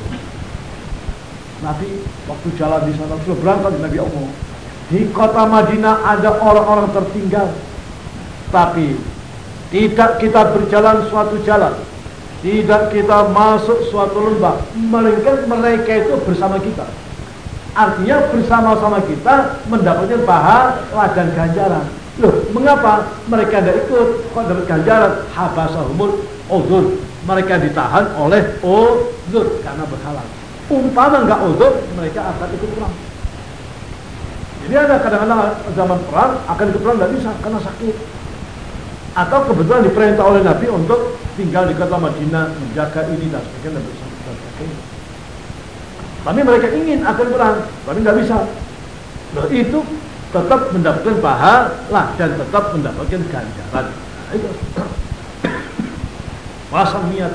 Nabi waktu jalan di sana sudah berangkat Nabi Allah. Di kota Madinah ada orang-orang tertinggal. Tapi tidak kita berjalan suatu jalan. Tidak kita masuk suatu lembah. Melainkan mereka itu bersama kita. Artinya bersama-sama kita mendapatkan pahala dan ganjaran. Loh, mengapa mereka tidak ikut? Kok dapat ganjaran? Habasahumul uzur. Mereka ditahan oleh uzur karena berhalang umpama nggak uzur mereka akan ikut perang jadi ada kadang-kadang zaman perang akan ikut perang nggak bisa karena sakit atau kebetulan diperintah oleh Nabi untuk tinggal di kota Madinah menjaga ini dan sebagainya dan sebagainya tapi mereka ingin akan perang tapi nggak bisa. Nah, itu tetap mendapatkan pahala dan tetap mendapatkan ganjaran. Nah, itu. [COUGHS] Pasang niat.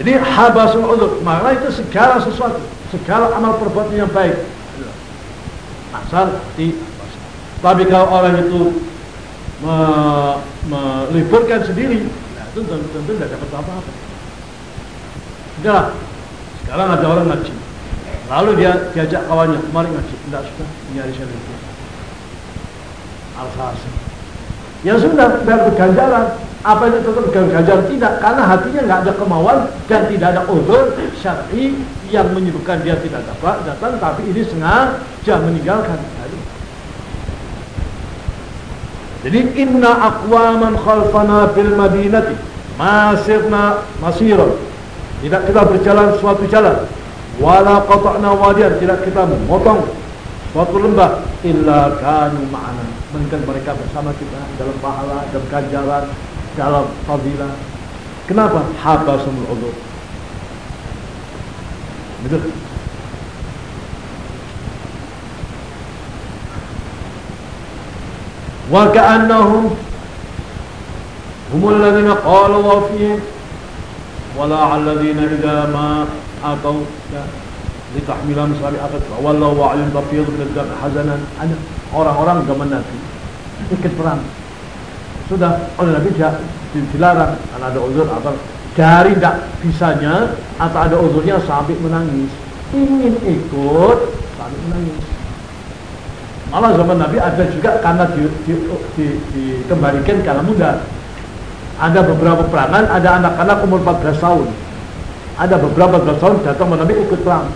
Jadi habasul udur, maka itu segala sesuatu, segala amal perbuatan yang baik. Asal di Tapi kalau orang itu me, meliburkan sendiri, nah itu tentu, tidak dapat apa-apa. Sudahlah, sekarang ada orang ngaji. Lalu dia diajak kawannya, kemarin ngaji. Tidak sudah, nyari libur. Alhasil. Ya sudah, biar berganjaran apa itu tetap ganjar tidak karena hatinya nggak ada kemauan dan tidak ada uzur syar'i yang menyebutkan dia tidak dapat datang tapi ini sengaja meninggalkan jadi inna aqwaman khalfana bil madinati masirna masirun tidak kita berjalan suatu jalan wala qata'na wadiyan tidak kita memotong suatu lembah illa kanu ma'ana melainkan mereka bersama kita dalam pahala dalam ganjaran dalam fadilah. Kenapa? Habasul udur. Betul. Wa ka'annahum humul ladzina qala wa fihim wala alladzina idza ma atau ya litahmilan syari'at wallahu wa'alim bafiyad min hazanan. Ada orang-orang zaman Nabi. Ikut perang. Sudah oleh Nabi dilarang. Karena ada uzur atau dari tidak bisanya atau ada uzurnya sampai menangis. Ingin ikut sampai menangis. Malah zaman Nabi ada juga karena di, di, di, dikembalikan karena muda ada beberapa perangan ada anak-anak umur 14 tahun ada beberapa belas tahun datang Nabi ikut perang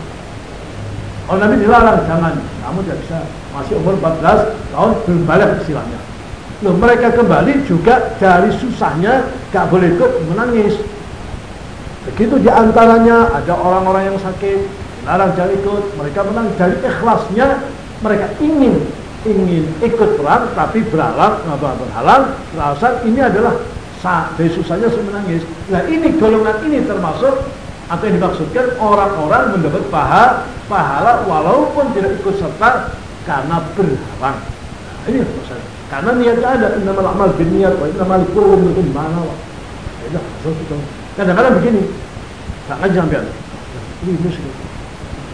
kalau Nabi dilarang jangan kamu tidak bisa masih umur 14 tahun belum balik istilahnya Loh, mereka kembali juga dari susahnya gak boleh ikut menangis. Begitu di antaranya ada orang-orang yang sakit, larang jangan ikut, mereka menang dari ikhlasnya mereka ingin ingin ikut perang tapi beralam apa berhalang beralasan ini adalah dari susahnya saya menangis. Nah ini golongan ini termasuk atau yang dimaksudkan orang-orang mendapat pahala pahala walaupun tidak ikut serta karena berhalang. Nah, ini maksudnya. Karena niatnya ada innamal amal niat wa innamal likulli imrin ma nawa. Ya Kadang-kadang begini. Tak aja ambil. Ini musuh.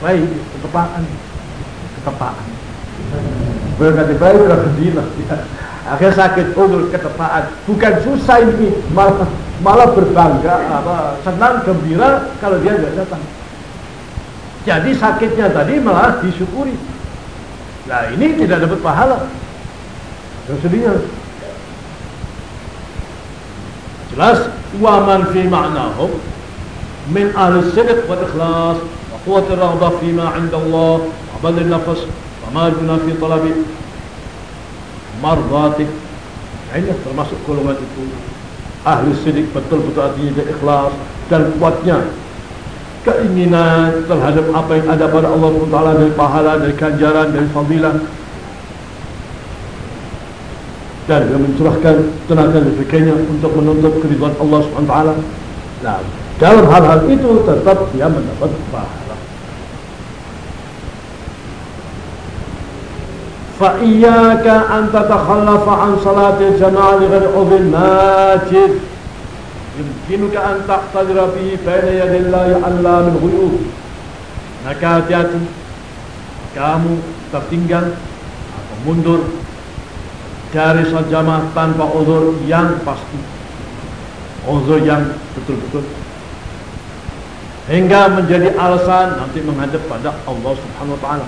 Baik, ketepaan. Ketepaan. Berkati baik terhadilah. Ya. Akhirnya sakit udur ketepaan. Bukan susah ini, malah malah berbangga, apa, senang, gembira kalau dia tidak datang. Jadi sakitnya tadi malah disyukuri. Nah ini tidak dapat pahala. Yang sedihnya. Jelas waman fi ma'nahum min ahli sidq wal ikhlas wa quwwati raghbah fi ma 'inda Allah wa badl nafas Amaluna fi talabi mardatik nah, ini termasuk golongan itu. Ahli sidik betul-betul artinya dia ikhlas dan kuatnya. Keinginan terhadap apa yang ada pada Allah SWT dari pahala, dari ganjaran, dari fadilah. Dan dia mencurahkan tenaga dan sebagainya untuk menuntut keridhaan Allah SWT nah dalam hal-hal itu tetap dia mendapat pahala فإياك أن تتخلف عن صلاة الجماعة لغير عذر ناجز يمكنك أن تعتذر به بين يدي الله علام الغيوب maka hati-hati kamu tertinggal atau mundur dari sholat jamaah tanpa uzur yang pasti uzur yang betul-betul hingga menjadi alasan nanti menghadap pada Allah Subhanahu wa taala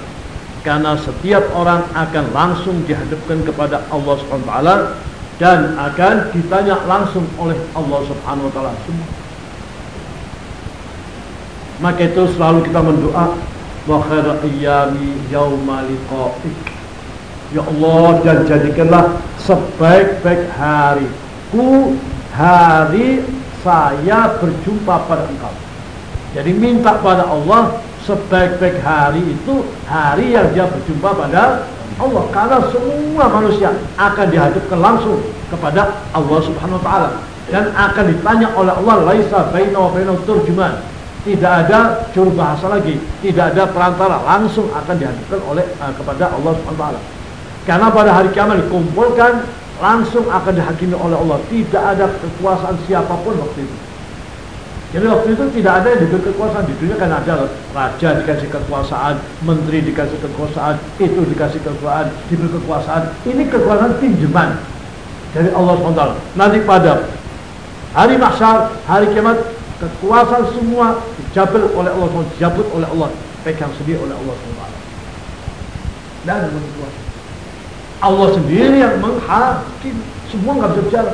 karena setiap orang akan langsung dihadapkan kepada Allah Subhanahu wa taala dan akan ditanya langsung oleh Allah Subhanahu wa taala semua. Maka itu selalu kita mendoa wa khairu ayyami yauma liqa'ik. Ya Allah dan jadikanlah sebaik-baik hariku hari saya berjumpa pada engkau. Jadi minta pada Allah sebaik-baik hari itu hari yang dia berjumpa pada Allah. Karena semua manusia akan dihadapkan langsung kepada Allah Subhanahu wa taala dan akan ditanya oleh Allah laisa baina wa baina turjuman. Tidak ada juru bahasa lagi tidak ada perantara langsung akan dihadapkan oleh uh, kepada Allah Subhanahu wa taala. Karena pada hari kiamat dikumpulkan langsung akan dihakimi oleh Allah. Tidak ada kekuasaan siapa pun waktu itu jadi waktu itu tidak ada yang diberi kekuasaan di dunia kan ada raja dikasih kekuasaan, menteri dikasih kekuasaan, itu dikasih kekuasaan, diberi kekuasaan. Ini kekuasaan pinjaman dari Allah SWT. Nanti pada hari mahsyar, hari kiamat, kekuasaan semua dijabel oleh Allah SWT, dijabut oleh Allah, pegang sendiri oleh Allah SWT. Dan Allah sendiri yang menghakim, semua nggak bisa bicara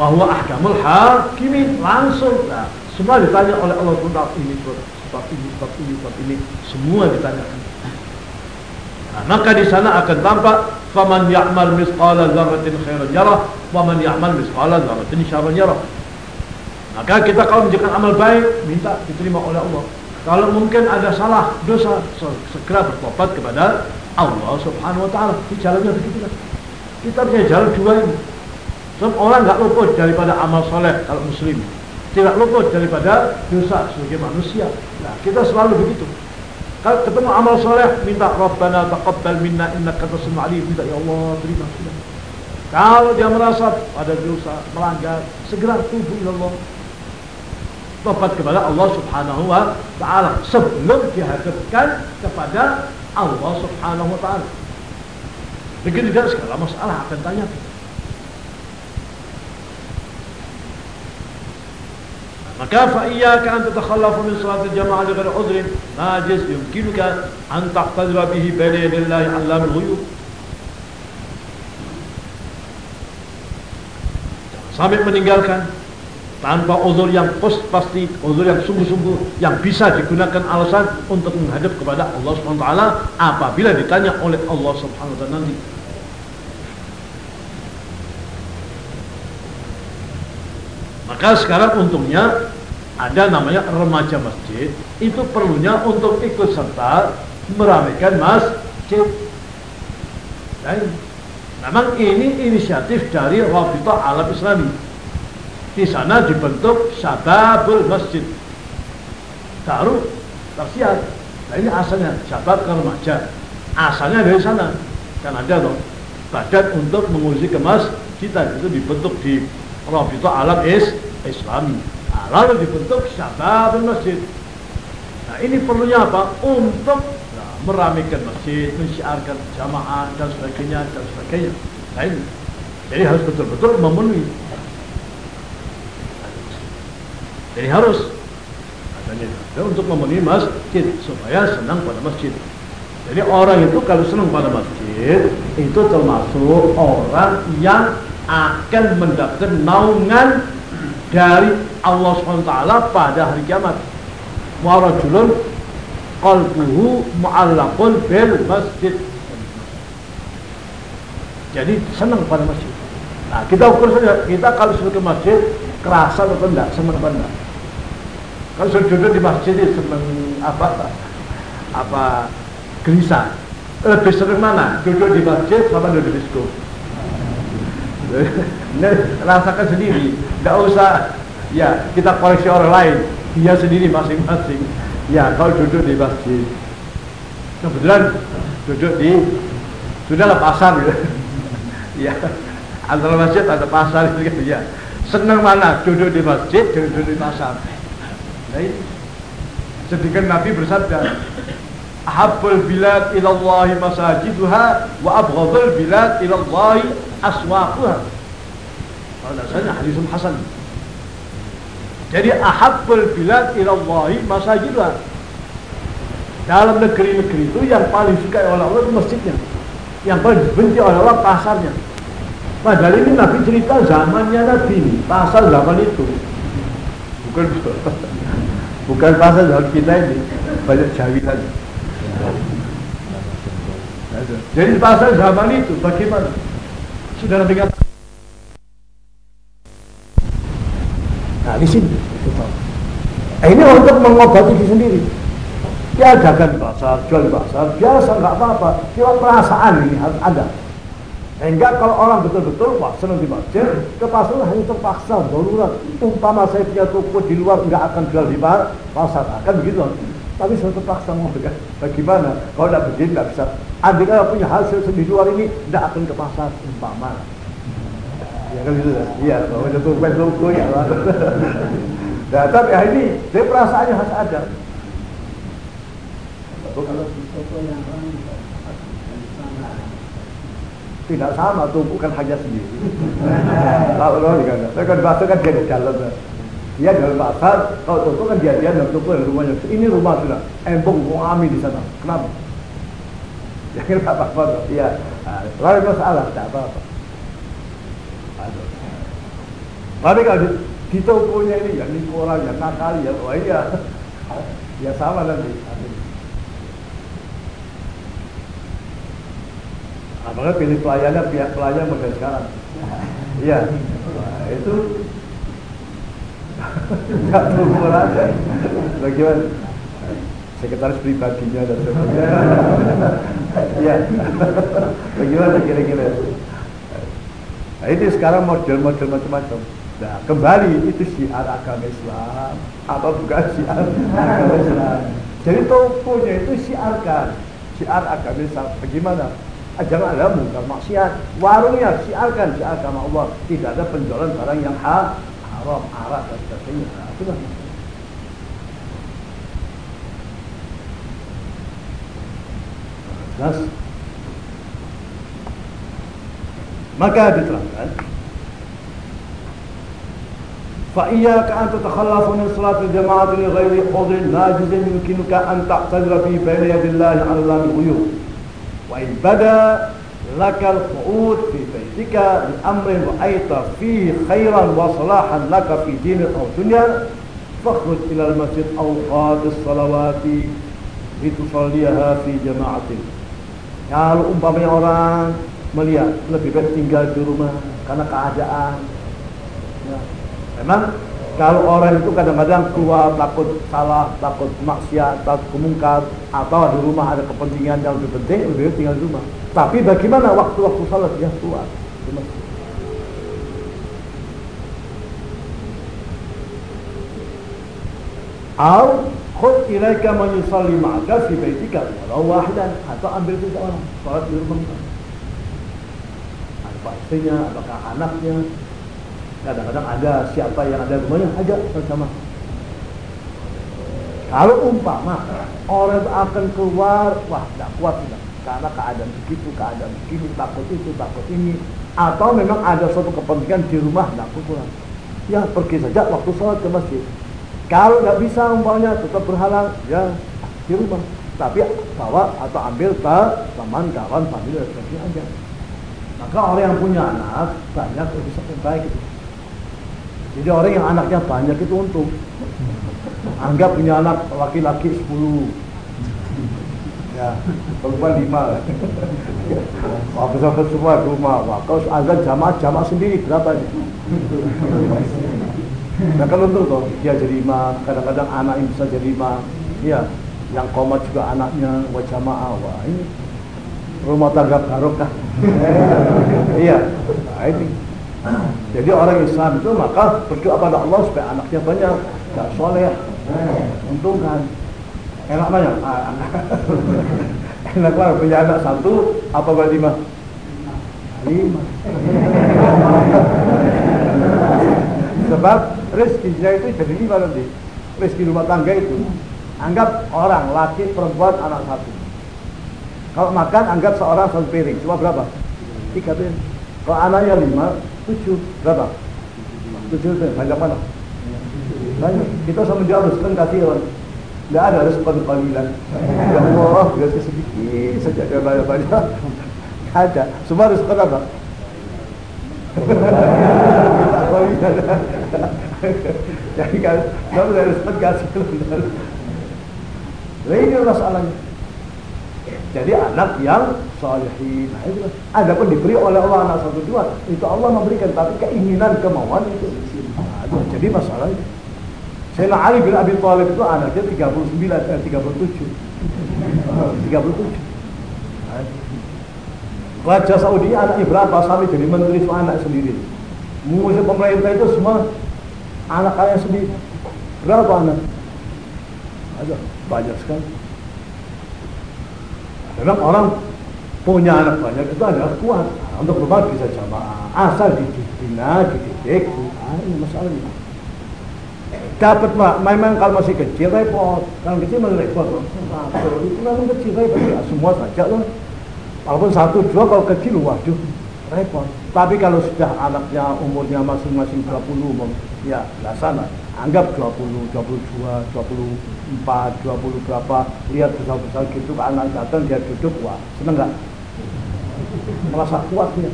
bahwa ahkamul hakimin langsung. Nah, semua ditanya oleh Allah tentang ini sebab ini sebab ini sebab ini. Semua ditanyakan. Nah, maka di sana akan tampak faman ya'mal misqala dzarratin khairan yarah wa man ya'mal misqala dzarratin syarran yarah. Maka kita kalau menjalankan amal baik minta diterima oleh Allah. Kalau mungkin ada salah dosa segera bertobat kepada Allah Subhanahu wa taala. Di jalannya begitu kita punya jalan dua ini Sebab orang nggak luput daripada amal soleh kalau muslim. Tidak luput daripada dosa sebagai manusia. Nah, kita selalu begitu. Kalau ketemu amal soleh, minta Rabbana taqabbal minna innaka tasamul alim. Minta ya Allah terima sudah. Kalau dia merasa ada dosa, melanggar, segera tubuh Allah. Tobat kepada Allah Subhanahu wa taala sebelum dihadapkan kepada Allah Subhanahu wa taala. Begitu juga segala masalah akan tanya. Maka fa iyyaka an tatakhallafa min salati al-jama'ah li ghairi udhrin najiz yumkinuka an taqtadira bihi bayna yaday Allah 'allam al-ghuyub sampai meninggalkan tanpa uzur yang pasti, uzur yang sungguh-sungguh yang bisa digunakan alasan untuk menghadap kepada Allah Subhanahu wa taala apabila ditanya oleh Allah Subhanahu wa taala nanti. Maka sekarang untungnya ada namanya remaja masjid itu perlunya untuk ikut serta meramaikan masjid. Dan memang ini inisiatif dari Rabita Alam Islami. Di sana dibentuk Syababul Masjid. Baru tersiar. Nah ini asalnya Syabab ke remaja. Asalnya dari sana. Kan ada loh. Badan untuk mengurusi ke masjid itu dibentuk di Rabita Alam Is Islami. Nah, lalu dibentuk Syababul Masjid. Nah ini perlunya apa? Untuk nah, meramaikan masjid, mensiarkan jamaah dan sebagainya dan sebagainya. Nah ini. Jadi harus betul-betul memenuhi. Jadi harus adanya untuk memenuhi masjid supaya senang pada masjid. Jadi orang itu kalau senang pada masjid itu termasuk orang yang akan mendapatkan naungan dari Allah SWT pada hari kiamat. Warajulun qalbuhu mu'allaqun bil masjid. Jadi senang pada masjid. Nah kita ukur saja kita kalau sudah ke masjid kerasa atau enggak senang apa enggak? Kalau sudah duduk di masjid itu senang apa? Apa gelisah lebih sering mana? Duduk di masjid sama duduk di sekolah [LAUGHS] rasakan sendiri. Nggak usah ya kita koreksi orang lain. Dia sendiri masing-masing. Ya kalau duduk di masjid. Kebetulan duduk di sudahlah pasar. Gitu [LAUGHS] ya antara masjid ada pasar gitu ya. Senang mana? Duduk di masjid duduk di pasar. Nah sedangkan Nabi bersabda ahabbul bilad ilallahi masajiduha wa abghadul bilad ilallahi aswaquha kalau hadis hasan jadi ahabbul bilad ilallahi masajidlah. Dalam negeri-negeri itu yang paling suka oleh Allah itu masjidnya. Yang paling dibenci oleh Allah pasarnya. Padahal ini Nabi cerita zamannya Nabi ini, pasar zaman itu. Bukan [LAUGHS] bukan pasar zaman kita ini, banyak jawilan. Jadi pasar zaman itu bagaimana? Sudah Nabi kata Nah di sini. Nah, ini untuk mengobati diri sendiri. Dia dagang di pasar, jual di pasar, biasa nggak apa-apa. Cuma perasaan ini harus ada. Sehingga kalau orang betul-betul wah senang di masjid, ke pasar hanya terpaksa, darurat. Umpama saya punya toko di luar nggak akan jual di pasar, akan begitu. Tapi saya terpaksa mau bagaimana? Kalau tidak begini nggak bisa. Andai kalau punya hasil di luar ini, tidak akan ke pasar umpama. Ya kan gitu Iya, kalau ada tumpeng toko ya. [LAUGHS] Nah, tapi ya ini dia perasaannya harus ada. Kalau di toko yang tidak sama tuh bukan hanya sendiri. Kalau lo dikatakan, saya kan pasar kan dia di dalam. Dia dalam pasar, kalau toko kan dia dia dalam toko yang rumahnya. Ini rumah sudah, embung kami di sana. Kenapa? Ya [LAUGHS] kenapa apa-apa. Iya, lalu masalah, tidak apa-apa. Tapi kalau di, di tokonya ini ya ini orang yang nakal ya, wah iya, [LAUGHS] ya sama nanti. Apakah pilih pelayannya pihak pelayan model sekarang? [LAUGHS] Iya, itu nggak tunggu aja. Bagaimana? Sekretaris pribadinya dan sebagainya. Iya, bagaimana kira-kira? Nah, ini sekarang model-model macam-macam. Nah, kembali itu syiar agama Islam apa bukan syiar agama Islam. Jadi tokonya itu syiarkan syiar agama Islam. Bagaimana? Ah, jangan ada munkar maksiat. Warungnya siarkan syiar agama Allah. Tidak ada penjualan barang yang ha أعراض أعراض التقية عاقبة بس. ما كانت تترك فإياك أن تتخلص من صلاة الجماعة لغير حضر ناجز يمكنك أن تعتذر في بين يد الله عن الله الغيوب وإن بدا lakal qu'ud fi baitika bi amrin wa aita fi khairan wa salahan laka fi dinin aw dunya fakhruj ila al masjid aw qadis salawati litusalliha fi jama'atin kalau umpamanya orang melihat lebih baik tinggal di rumah karena keadaan ya. memang kalau orang itu kadang-kadang keluar takut salah, takut maksiat, takut kemungkar, atau di rumah ada kepentingan yang lebih penting, lebih baik tinggal di rumah. Tapi bagaimana waktu-waktu salat dia keluar? Al khud ilaika man yusalli ma'aka fi baitika walau wahidan atau ambil seseorang salat di rumah. Apa istrinya, apakah anaknya, Kadang-kadang ada siapa yang ada rumahnya ajak bersama. Kalau umpama orang akan keluar, wah tidak kuat tidak. Karena keadaan begitu, keadaan begini, takut itu, takut ini. Atau memang ada suatu kepentingan di rumah, tidak kurang. Ya pergi saja waktu sholat ke masjid. Kalau tidak bisa umpamanya tetap berhalang, ya di rumah. Tapi bawa atau ambil ke teman, kawan, family, dan aja. Maka orang yang punya anak banyak lebih baik itu. Jadi orang yang anaknya banyak itu untung. Anggap punya anak laki-laki 10. Ya, perempuan 5. Wah, besar semua rumah. Wah, kalau azan jamaah, jamaah sendiri berapa nih? Nah kan untung toh, dia jadi imam, kadang-kadang anak yang bisa jadi imam. Iya, yang komat juga anaknya, wah jamaah, wah ini rumah tangga barokah. iya, nah ini jadi orang Islam itu maka berdoa pada Allah supaya anaknya banyak, gak soleh. Untung kan. Enak banyak. Ah, enak [LAUGHS] punya anak satu, apa berarti mah? Lima. [LAUGHS] Sebab rezekinya itu jadi lima nanti. Rezeki rumah tangga itu. Anggap orang, laki, perempuan, anak satu. Kalau makan, anggap seorang satu piring. Cuma berapa? Tiga piring. Kalau anaknya lima, Tujuh. Berapa? Tujuh itu banyak mana? Banyak. Kita sama dia harus kan orang. Tidak ada respon panggilan. Ya Allah, biasa sedikit saja dia banyak-banyak. Ada. Semua respon apa? Jadi kan, tidak ada respon kasih. Nah ini masalahnya. Jadi anak yang salihin. Nah. Ada pun diberi oleh Allah anak satu dua, itu Allah memberikan. Tapi keinginan kemauan itu. Nah, itu. Jadi masalah itu. Sayyidina Ali bin Abi Thalib itu anaknya 39 eh, 37. 37. [LAUGHS] Nah, Raja Saudi anaknya berapa sampai jadi menteri semua anak sendiri. Musuh pemerintah itu semua anak kalian sendiri. Berapa anak? Ada banyak sekali. Memang orang punya anak banyak itu adalah kuat. Nah, untuk rumah bisa jamaah asal dibina dididik. Nah, ini masalahnya. Dapat pak memang kalau masih kecil repot. Kalau kecil masih repot itu kan kecil repot. Ya, semua saja loh walaupun satu dua kalau kecil waduh repot. Tapi kalau sudah anaknya umurnya masing-masing 20 ya nggak sana anggap 20, 22, 24, 20 berapa, lihat besar-besar gitu ke anak datang dia duduk, wah seneng nggak? Merasa kuat dia.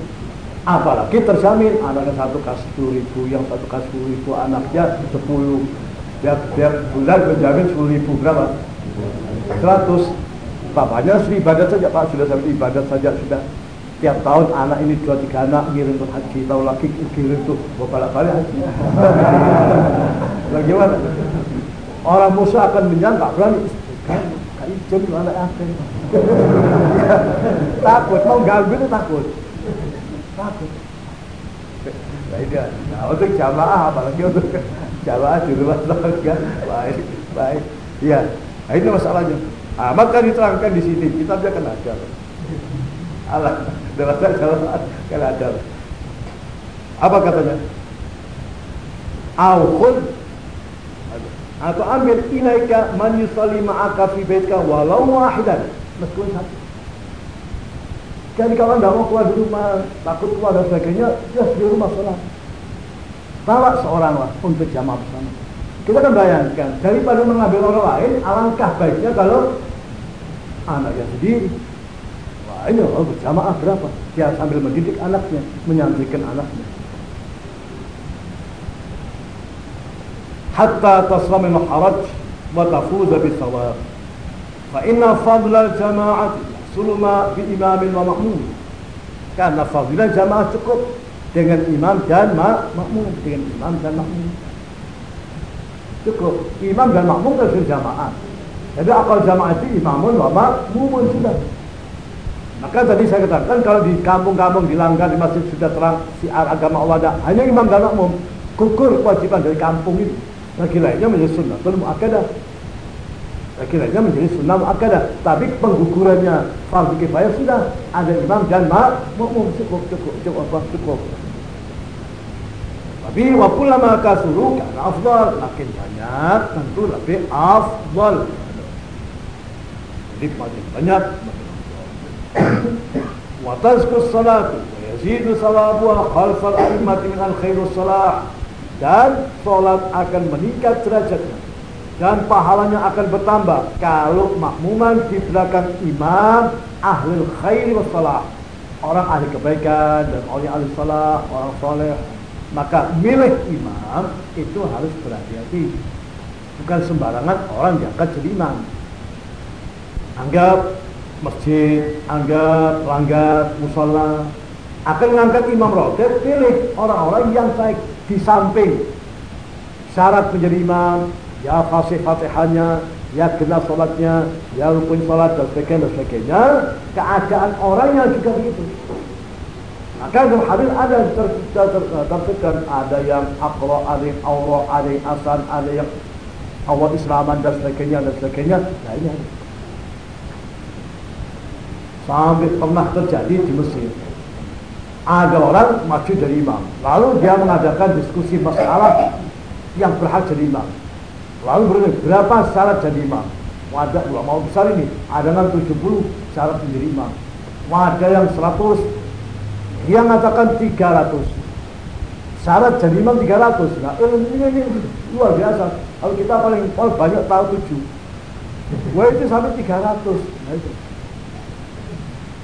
Apalagi terjamin anaknya satu kasih 10 ribu, yang satu kasih 10 ribu, anaknya 10 tiap, tiap bulan menjamin 10 ribu berapa? 100 bapaknya sudah ibadat saja pak sudah sampai ibadat saja sudah tiap tahun anak ini dua tiga anak ngirim untuk haji tahu lagi ngirim tuh balik balik haji [LAUGHS] bagaimana orang musuh akan menyangka berani. Kan jam anak akhir [LAUGHS] takut mau ganggu itu takut. Takut. Baik nah, untuk jamaah apalagi untuk jamaah di rumah tangga. Baik baik. Iya. Nah, ini masalahnya. Ah, maka diterangkan di sini. Kita akan ajar Allah Dewasa jamaah kan ada. Apa katanya? Aukhud atau ambil ilaika man yusalli ma'aka fi baitka walau wahidan. Meskipun satu. Jadi kalau nggak mau keluar di rumah takut keluar dan sebagainya ya di rumah sholat. Bawa seorang lah untuk jamaah bersama. Kita kan bayangkan daripada mengambil orang lain alangkah baiknya kalau anaknya sendiri. Ini oh, berjamaah berapa? Dia sambil mendidik anaknya, menyantrikan anaknya. Wa tafuza bisawab. Fa inna fadla jama'at sulma bi imamin wa ma'mum. Karena fadilah jamaah cukup dengan imam dan ma makmum, dengan imam dan makmum. cukup. Imam dan makmum kan jamaah. Jadi akal jamaah itu imamun wa makmumun sudah. Maka tadi saya katakan kalau di kampung-kampung di langgar di masjid sudah terang siar agama Allah hanya imam dan makmum kukur kewajiban dari kampung itu. Lagi lainnya menjadi sunnah, belum akadah. Lagi lainnya menjadi sunnah akadah. Tapi penggugurannya fardu kifayah sudah ada imam dan makmum cukup cukup cukup cukup. Tapi wa kullama kasuru kana afdal, makin banyak tentu lebih afdal. Jadi makin banyak [COUGHS] tazkur salatu wa yazidu sawabuha khalfal a'immati min al-khairus salah dan sholat akan meningkat derajatnya. Dan pahalanya akan bertambah kalau makmuman di belakang imam ahli khairi wassalah orang ahli kebaikan dan orang ahli salah orang soleh. Maka milik imam itu harus berhati-hati. Bukan sembarangan orang diangkat jadi imam. Anggap masjid anggap langgar musola. Akan mengangkat imam rotib pilih orang-orang yang baik di samping syarat menjadi imam ya fasih fatihahnya ya kena sholatnya ya rukun sholat dan sebagainya dan sebagainya keadaan orangnya juga begitu maka dalam hadis ada tertibkan ada yang akro, ada yang auro, ada yang asan, ada yang awal islaman dan sebagainya dan sebagainya. Nah ini. Sampai pernah terjadi di Mesir. Ada orang maju dari imam. Lalu dia mengadakan diskusi masalah yang berhak jadi imam. Lalu bertanya, berapa syarat jadi imam? Wadah ulama besar ini, ada yang 70 syarat menjadi imam. Wadah yang 100 dia mengatakan 300. Syarat jadi imam 300. Nah, ini, ini, luar biasa. Kalau kita paling, banyak tahu 7. Wah itu sampai 300. Nah itu.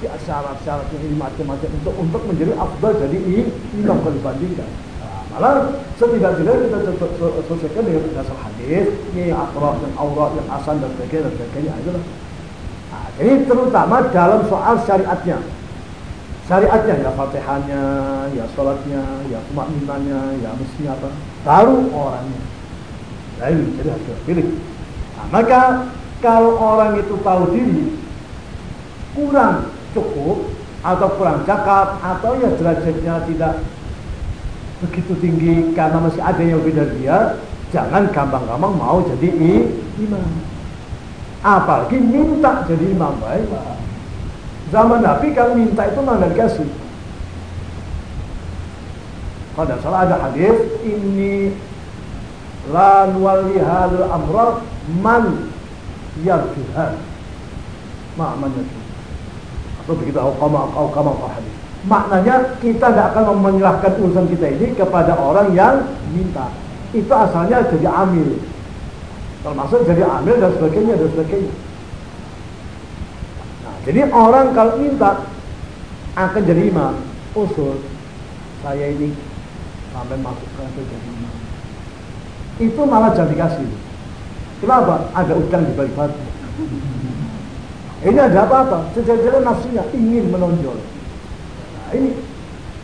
Ya, syarat-syarat ini macam-macam untuk untuk menjadi afdal jadi imam kalau dibandingkan. Nah, malah setidak-tidaknya kita selesaikan dengan dasar hadis, ini akhraf dan aurat yang asan dan sebagainya dan sebagainya itulah. Nah, jadi terutama dalam soal syariatnya syariatnya ya fatihahnya ya sholatnya ya makminannya ya mestinya apa baru orangnya nah ini jadi harus pilih nah, maka kalau orang itu tahu diri kurang cukup atau kurang cakap atau ya derajatnya tidak begitu tinggi karena masih ada yang beda dia jangan gampang-gampang mau jadi imam apalagi minta jadi imam baik Zaman Nabi kalau minta itu mana dikasih. Kalau tidak salah ada hadis ini la nuwalli hadzal amra man yarjuhan. Ma man Atau begitu au kama hadis. Maknanya kita tidak akan menyerahkan urusan kita ini kepada orang yang minta. Itu asalnya jadi amil. Termasuk jadi amil dan sebagainya dan sebagainya. Jadi orang kalau minta akan jadi imam, usul saya ini sampai masuk ke jadi imam. Itu malah jadi kasih. Kenapa? Ada utang di balik batu. Ini ada apa-apa? Sejajar nafsunya ingin menonjol. Nah ini.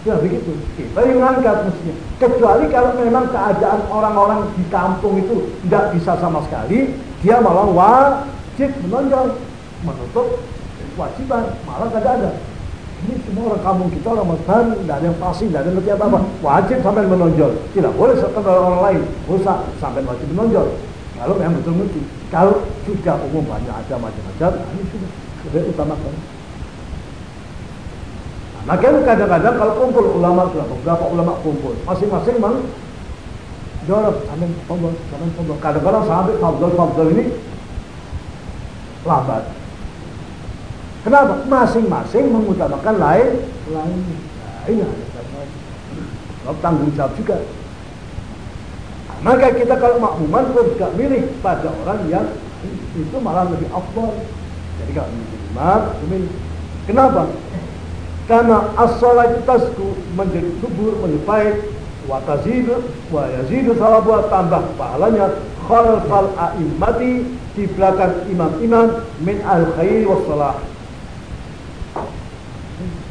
Ya begitu. Kita yang mengangkat mestinya. Kecuali kalau memang keadaan orang-orang di kampung itu tidak bisa sama sekali, dia malah wajib menonjol, menutup kewajiban. Malah tidak ada. Ini semua orang kampung kita orang Mesir tidak ada yang pasti tidak ada ngerti apa apa wajib sampai menonjol. Tidak boleh sekedar orang lain. Rusak. Sampai wajib menonjol kalau memang betul ngerti kalau sudah umum banyak ada macam-macam nah ini sudah sudah utamakan nah, makanya kadang-kadang kalau kumpul ulama beberapa ulama kumpul masing-masing mang jorok sampai pondok sampai pondok kadang-kadang sampai fabdol fabdol ini lambat Kenapa? Masing-masing mengutamakan lain lain. Nah, ini ada tanggung jawab juga. Maka kita kalau makmuman pun juga milih pada orang yang itu malah lebih afdal. Jadi kalau milih imam, milih. Kenapa? Karena as-salat tasku menjadi subur, menjadi baik, wa tazidu wa yazidu tambah pahalanya khalfal a'immati di belakang imam-imam min al-khair was salah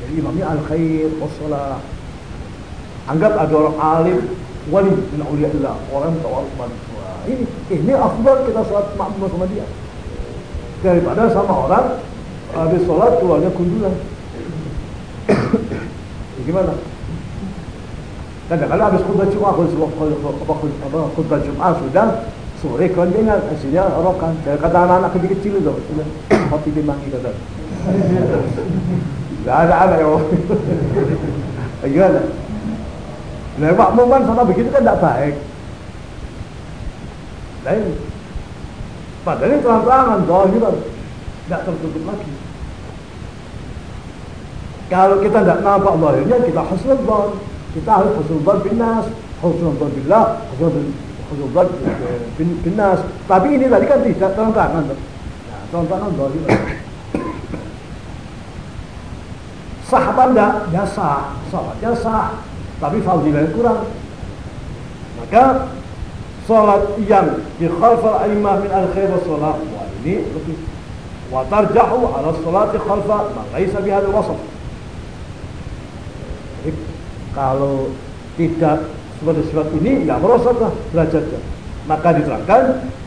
jadi imamnya al-khair wassalah. Anggap ada orang alim wali min Allah, orang tawaruf ini ini afdal kita sholat makmum sama dia daripada sama orang habis sholat keluarnya kundulan gimana kadang-kadang habis khutbah Jumat khutbah Jumat sudah sore kelentingan hasilnya rokan kata anak-anak kecil-kecil itu hati dimaki kata Gak ada ada ya gimana nah makmum kan sama begitu kan tidak baik. Lain padahal ini terang-terangan doa tidak tertutup lagi. Kalau kita tidak nampak zahirnya kita husnul kita harus husnul dhon bin nas husnul dhon billah bin nas tapi ini tadi kan tidak terang-terangan nah, terang-terangan zahir sah apa enggak? ya sah. Salatnya sah tapi fadilahnya kurang. Maka salat yang di khalfal aimah min al khair wa salat wah ini lebih wa tarjahu ala salati khalfa man laysa bi hadzal wasf. Kalau tidak seperti sifat ini ya merosotlah belajarnya maka diterangkan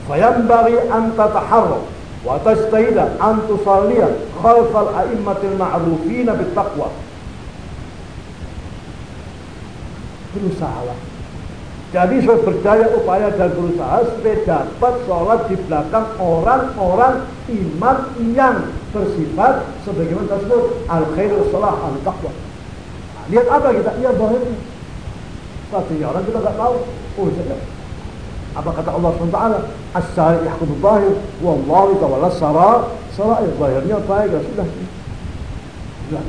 fayambari an tataharra wa tajtahida an tusalliya khalfal a'immatil ma'rufina bittaqwa berusahalah jadi saya berdaya upaya dan berusaha supaya dapat sholat di belakang orang-orang imam yang bersifat sebagaimana tersebut. Al khairu salah al taqwa Lihat apa kita? Lihat zahirnya. Pastinya orang kita tak tahu. Oh, saya apa kata Allah SWT As-sari yahkumu zahir Wallahu tawala sara. Sarair zahirnya baik ya sudah. Sudah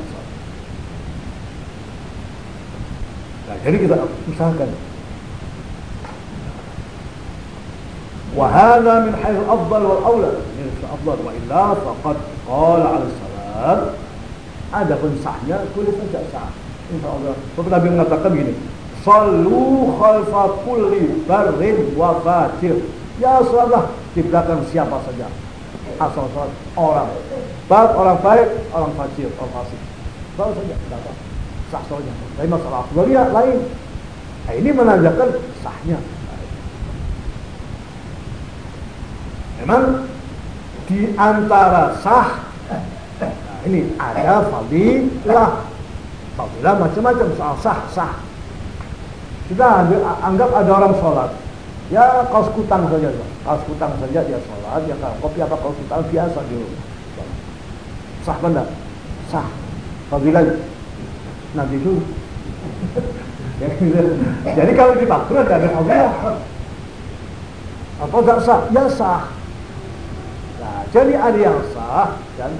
Nah, jadi kita usahakan وهذا من حيث الأفضل والأولى من الأفضل وإلا فقد قال عليه السلام ada pun sahnya boleh saja sah insyaallah. Sebab Nabi mengatakan begini, "Sallu khalfa kulli barrin wa fajir." Ya salatlah di belakang siapa saja. Asal salat orang bar, orang baik, orang fajir, orang fasik. Salat saja belakang. Sah salatnya. Tapi masalah afdaliyah lain. Nah, ini menandakan sahnya. Memang di antara sah nah ini ada fadilah Fadilah macam-macam soal sah sah. Kita anggap ada orang sholat, ya kaos kutang saja, kaos kutang saja dia sholat, ya kopi apa kaos kutang biasa di rumah. Sah benda, sah. Fadilah nanti itu. Jadi kalau dipaksa ada fadilah. Apa tidak sah? Ya sah. Nah, jadi ada yang sah dan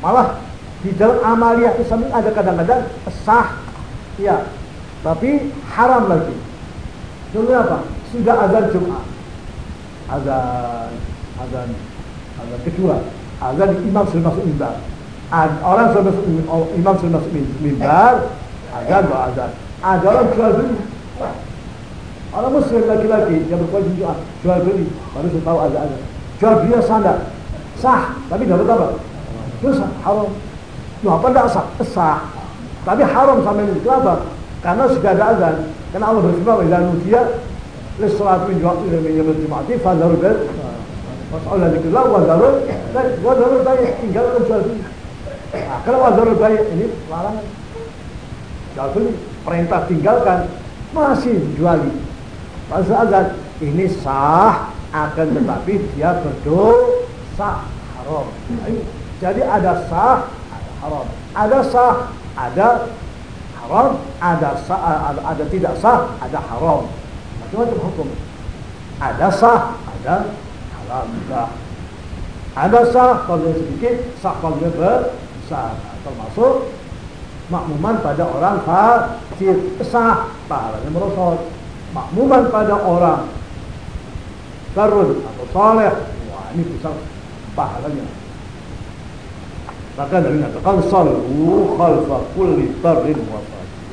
malah di dalam amaliyah Islam ada kadang-kadang sah. Ya tapi haram lagi. Contohnya apa? Sudah azan Jumat. Azan azan azan kedua. Azan imam sudah masuk mimbar orang sudah masuk oh, imam sudah masuk mimbar azan bawa azan ada orang jual beli orang muslim laki-laki yang berkuasa Jumat jual beli baru saya tahu azan azan jual beli sandal sah tapi dapat apa dosa haram Loh apa tidak sah? Sah. Tapi haram sampai ini. Kenapa? Karena sudah ada azan. Karena Allah berfirman, "Idza nudiya lis-salati min yaumil jum'ati fadharu bil zikrillah wa zarul wa bayi tinggalkan jual beli. Nah, kalau wa zarul bayi ini larangan. Beli, perintah tinggalkan masih juali. Pas azan ini sah akan tetapi dia berdosa haram. Jadi ada sah haram. Ada sah, ada haram, ada sah, ada, ada tidak sah, ada haram. Macam-macam hukum. Ada sah, ada haram. Ada sah kalau sedikit, sah kalau besar. Termasuk makmuman pada orang fajir sah pahalanya merosot. Makmuman pada orang karun atau soleh, wah ini besar pahalanya maka Nabi mengatakan sallu khalfa kulli barrin wa fajir.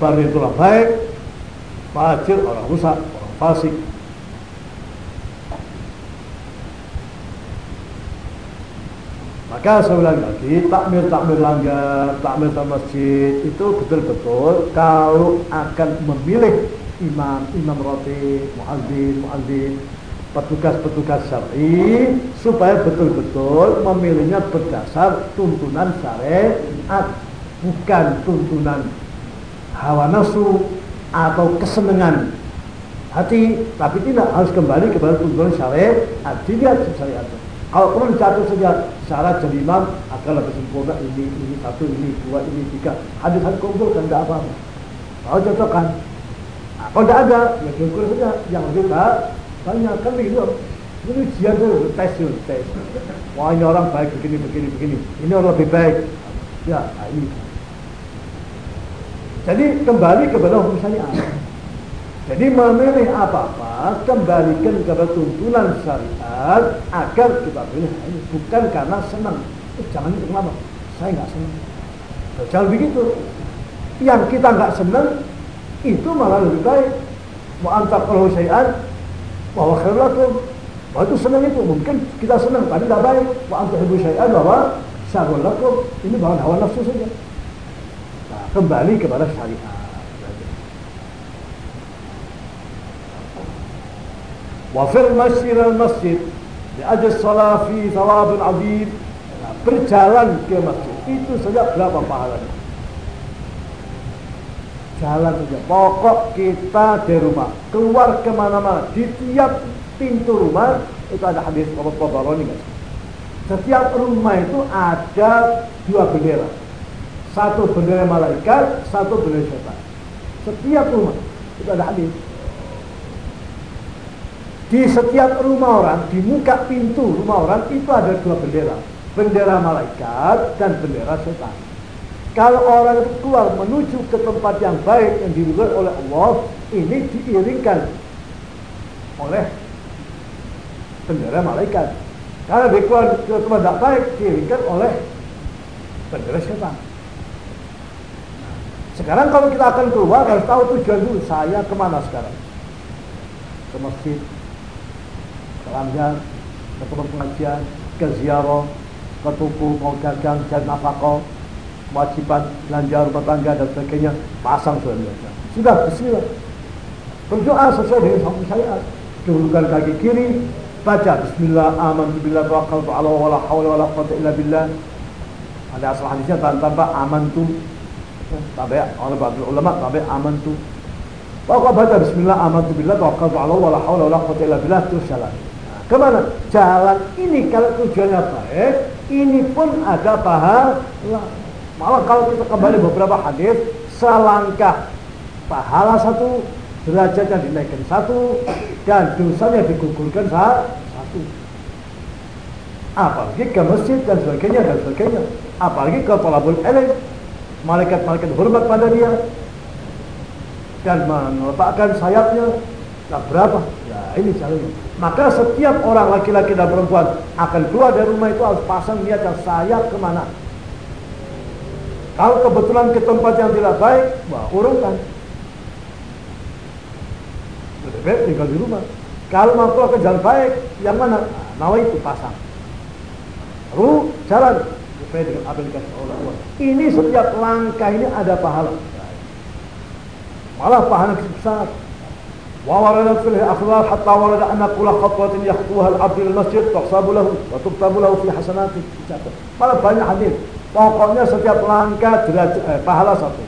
Bar itulah baik, fajir orang rusak, orang fasik. Maka saya ulang lagi, takmir-takmir langgar, takmir ke masjid itu betul-betul kalau akan memilih imam, imam roti, muadzin, muadzin, petugas-petugas syar'i supaya betul-betul memilihnya berdasar tuntunan syariat, bukan tuntunan hawa nafsu atau kesenangan hati, tapi tidak harus kembali kepada tuntunan syariat, dilihat syariat. Kalau perlu dicatat saja syarat jadi imam akan lebih sempurna ini, ini satu, ini dua, ini tiga. Hadis-hadis kumpulkan tidak apa-apa. Kalau cocokkan. Nah, kalau tidak ada, ya kumpul saja. Yang kita banyak kan begitu. Ini ujian tuh, tes tuh, tes. Wah ini orang baik begini, begini, begini. Ini orang lebih baik. Ya, nah ini. Jadi kembali kepada hukum syariat. Jadi memilih apa-apa kembalikan kepada tuntunan syariat agar kita pilih bukan karena senang. Eh, jangan itu kenapa? Saya nggak senang. Jangan begitu. Yang kita nggak senang itu malah lebih baik. Mau antar kalau syariat bahwa khairlakum bahwa itu senang itu mungkin kita senang tapi tidak baik. Wa antar ibu syariat bahwa syarulakum ini bahwa hawa nafsu saja. Nah, kembali kepada syariat. Wafir masjid al-masjid Diajis salah fi thawabun Abid nah, Berjalan ke masjid. Itu saja berapa pahalanya? Jalan saja. Pokok kita di rumah. Keluar ke mana-mana Di tiap pintu rumah Itu ada hadis Bapak Baroni guys. Setiap rumah itu ada dua bendera. Satu bendera malaikat Satu bendera setan Setiap rumah Itu ada hadis di setiap rumah orang, di muka pintu rumah orang itu ada dua bendera. Bendera malaikat dan bendera setan. Kalau orang itu keluar menuju ke tempat yang baik yang diridhoi oleh Allah, ini diiringkan oleh bendera malaikat. Kalau dia keluar ke tempat tidak baik, diiringkan oleh bendera setan. Sekarang kalau kita akan keluar harus tahu tujuan dulu saya ke mana sekarang. Ke masjid, pelanggan, ke tempat pengajian, ke ziarah, ke toko, mau dagang, dan nafkah, kewajiban belanja rumah tangga dan sebagainya, pasang sudah Sudah, bismillah. Berdoa sesuai dengan hukum syariat. Dulukan kaki kiri, baca Bismillah, aman billah, tawakkaltu ala wala hawla wala quwwata illa billah. Ada asal hadisnya tanpa aman tu. Tabi' oleh ulama tabi' aman tu. Pokok baca Bismillah, aman billah, tawakkaltu ala wala hawla wala quwwata illa billah terus jalan. Ke mana? Jalan ini kalau tujuannya baik, ini pun ada pahala. Malah kalau kita kembali beberapa hadis, selangkah pahala satu, derajatnya dinaikkan satu, dan dosanya digugurkan satu. Apalagi ke masjid dan sebagainya dan sebagainya. Apalagi ke tolabul elit, malaikat-malaikat hormat pada dia dan meletakkan sayapnya. Nah, berapa? Ya ini caranya. Maka setiap orang laki-laki dan perempuan akan keluar dari rumah itu harus pasang niat yang sayap ke mana. Kalau kebetulan ke tempat yang tidak baik, wah urungkan. Lebih baik tinggal di rumah. Kalau mau keluar ke jalan baik, yang mana? Nah, itu pasang. Lalu jalan dengan apa yang Allah. Ini setiap langkah ini ada pahala. Malah pahala besar. ووردت في الأخبار حتى ورد أن كل خطوة يخطوها العبد المسجد تحسب له وتكتب له في حسناته malah banyak hadis pokoknya setiap langkah derajat, eh, pahala satu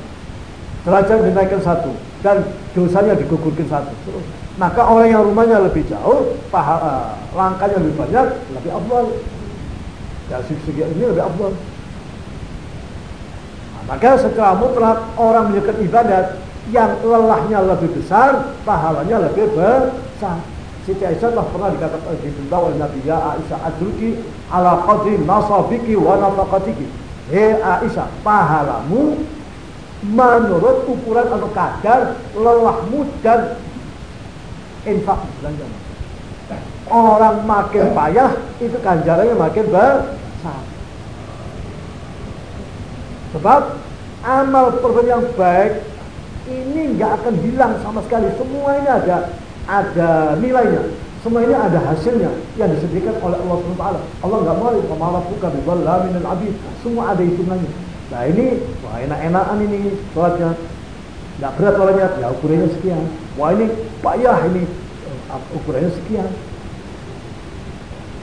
derajat dinaikkan satu dan dosanya digugurkan satu maka orang yang rumahnya lebih jauh pahala, eh, langkahnya lebih banyak lebih abdul dari segi ini lebih abdul nah, maka secara mutlak orang menyekat ibadat yang lelahnya lebih besar, pahalanya lebih besar. Siti Aisyah telah pernah dikatakan diberitahu oleh Nabi ya Aisyah adulki ala qadri nasabiki wa nafaqatiki. Hei Aisyah, pahalamu menurut ukuran atau kadar lelahmu dan infak belanja. Orang makin payah itu ganjarannya makin besar. Sebab amal perbuatan yang baik ini nggak akan hilang sama sekali. Semua ini ada ada nilainya. Semua ini ada hasilnya yang disediakan oleh Allah SWT. Allah nggak mau malah buka biballamin al abid. Semua ada hitungannya. Nah ini wah enak-enakan ini sholatnya Nggak berat orangnya, ya ukurannya sekian. Wah ini payah ini ukurannya sekian.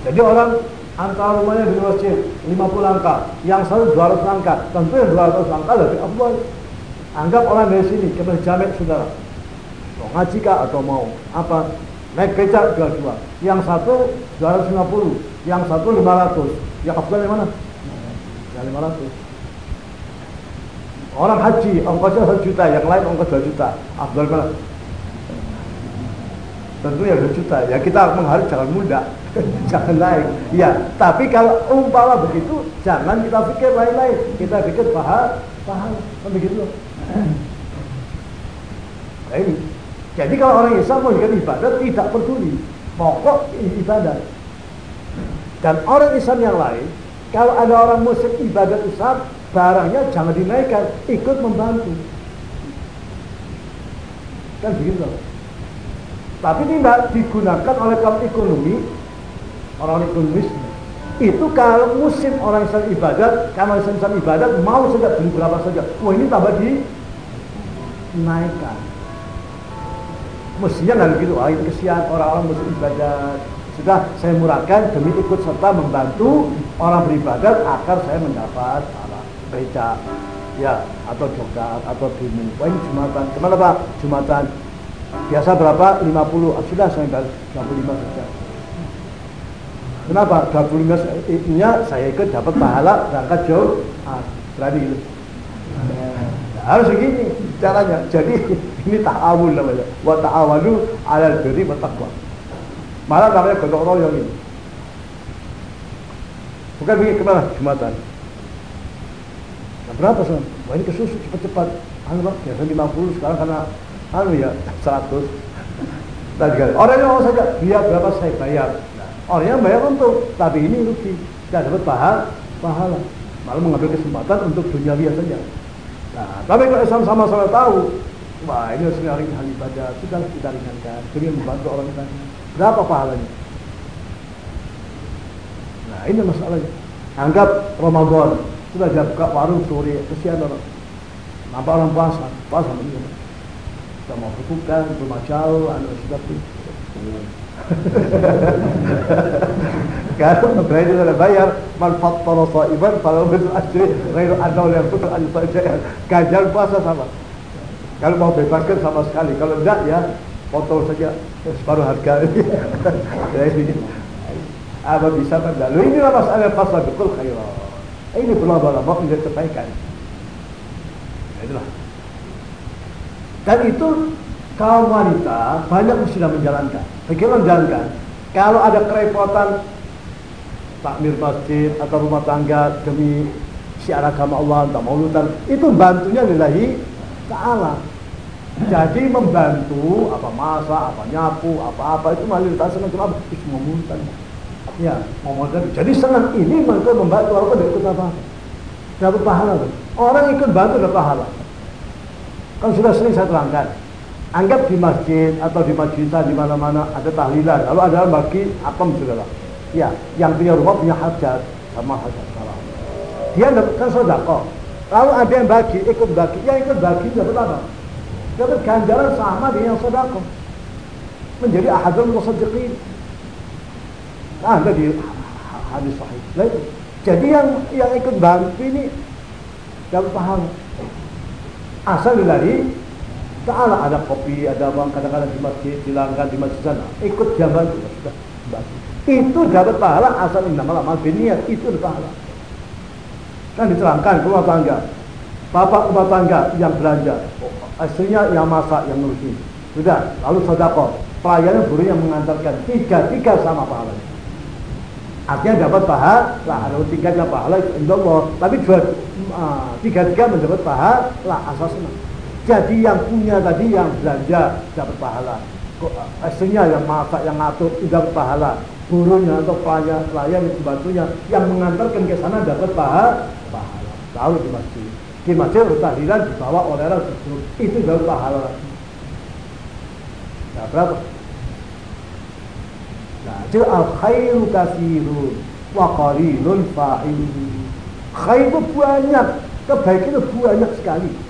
Jadi orang antara rumahnya di masjid 50 langkah, yang satu 200 langkah, tentu yang 200 langkah lebih afdal. Anggap orang dari sini, kita jamin saudara. Mau ngaji kah atau mau apa? Naik becak dua-dua. Yang satu 250, yang satu 500. Yang afdal yang mana? Yang 500. Orang haji, ongkosnya 1 juta, yang lain ongkos 2 juta. Afdal mana? Tentu ya 2 juta. Ya kita mengharap jangan muda, [LAUGHS] jangan lain. Ya, tapi kalau umpama begitu, jangan kita pikir lain-lain. Kita pikir pahal, pahal. Kan begitu Nah ini. Jadi kalau orang Islam mau ibadah tidak peduli. Pokok ibadah. Dan orang Islam yang lain, kalau ada orang muslim ibadat Islam, barangnya jangan dinaikkan, ikut membantu. Kan begitu. Tapi tidak digunakan oleh kaum ekonomi, orang ekonomis. Itu kalau musim orang Islam ibadat, kalau Islam, Islam ibadat mau saja beli berapa saja. Wah ini tambah di naikkan. Mestinya nggak begitu. Ah ini kesian. Orang-orang muslim ibadat. Sudah saya murahkan demi ikut serta membantu orang beribadat agar saya mendapat beca. Ya atau jogat atau demo wah ini jumatan. Ke mana pak? Jumatan. Biasa berapa? 50 ah, sudah saya bayar 25 saja. Kenapa? 25 itunya saya ikut dapat pahala berangkat jauh. Ah, berani. Gitu nah, harus begini caranya jadi [LAUGHS] ini ta'awun namanya wa ta'awanu ala birri wa taqwa malah namanya gotong royong ini bukan begini ke mana jumatan Nah, berapa sekarang? Wah ini kesusu cepat-cepat. Anu bang, biasa 50 sekarang karena anu ya 100. Tadi kan orangnya mau saja biar berapa saya bayar. Nah, orangnya bayar untuk, tapi ini rugi. Tidak dapat pahala, pahala. Malah mengambil kesempatan untuk dunia biasa saja. Nah, tapi kalau Islam sama-sama tahu, wah ini harus hari hal ibadah, sudah kita ringankan demi membantu orang lain. Berapa pahalanya? Nah ini masalahnya. Anggap Ramadan, sudah dia buka warung sore, kesian orang. Nampak orang puasa, puasa begini. Kita mau buka, bermacau, anu sudah Kalau berarti sudah bayar, sa'iban kalau betul ajri ghairu annahu yang betul ajri saja. Ganjar puasa sama. Kalau mau bebaskan sama sekali, kalau enggak ya potong saja separuh harga. [LAUGHS] ya ini apa bisa? Lalu inilah masalah fasal betul khairat. Ini ulama-ulama menjadi kebaikan. Itulah. Dan itu kaum wanita banyak sudah menjalankan. Bagaimana menjalankan? Kalau ada kerepotan takmir masjid atau rumah tangga demi syiar agama Allah entah mauludan itu bantunya lillahi ta'ala jadi membantu apa masak apa nyapu apa apa itu malah semacam apa itu memultan Ya, modal. Jadi senang ini mereka membantu walaupun tidak ikut apa Dapat pahala. Orang ikut bantu dapat pahala. Kan sudah sering saya terangkan. Anggap di masjid atau di majidah di mana-mana ada tahlilan. Lalu ada bagi apa saudara. Ya, yang punya rumah punya hajat sama hajat salah. Dia kan sodako. Lalu ada yang bagi, ikut bagi. Yang ikut bagi dapat apa? Dapat ganjaran sama dengan yang sodako. Menjadi ahadul musaddiqin. Nah, ada di hadis sahih. Nah, jadi yang yang ikut bantu ini dapat pahala. Asal dari Ta'ala ada kopi, ada bang kadang-kadang di masjid, dilanggan di masjid sana. Ikut jaman sudah bantu. Itu dapat pahala asal ini nama lama biniat itu pahala. Kan diterangkan rumah tangga. Bapak rumah tangga yang belanja, istrinya yang masak, yang ngurusin. Sudah, lalu sodako. Pelayannya guru yang mengantarkan. Tiga-tiga sama pahalanya. Artinya dapat pahala, kalau tingkatnya pahala itu Allah. Tapi dua, uh, tiga-tiga mendapat pahala, lah asasnya. Jadi yang punya tadi yang belanja dapat pahala. Istrinya yang masak, yang ngatur dapat pahala. Gurunya atau pelayan, pelayan itu bantunya yang mengantarkan ke sana dapat pahala. Pahala. Tahu di masjid. Di masjid tahlilan dibawa oleh Rasul. Itu dapat pahala. Nah, berapa? Nah, itu al khairu kasirun wa qalilun fa'iluhu. Khair banyak, kebaikan itu banyak sekali.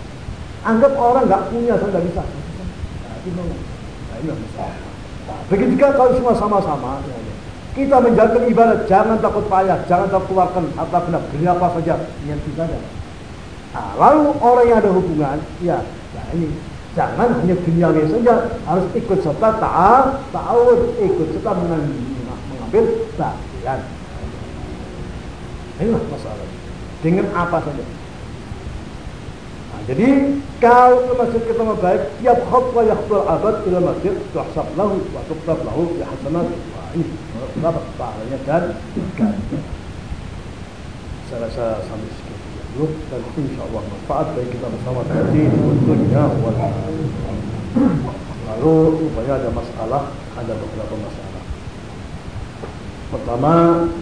Anggap orang nggak punya, saya nggak bisa. Nah, begitu juga kalau semua sama-sama, ya, ya. kita menjalankan ibadah, jangan takut payah, jangan takut keluarkan harta benda, beli apa saja, yang tidak ada. Nah, lalu orang yang ada hubungan, ya, nah ini jangan hanya duniawi saja, harus ikut serta taat, ta'awud, ikut serta mengambil bagian. Inilah masalah. Dengan apa saja. Nah, jadi kalau masjid kita baik, tiap khutbah yakhtul abad ila masjid tuhsab lahu wa tuktab lahu ya hasanat. Wah, ini berapa pahalanya dan ganti. Saya rasa sampai sekian dulu dan insya Allah manfaat bagi kita bersama tadi di dunia wal Lalu rupanya ada masalah, ada beberapa masalah. Pertama,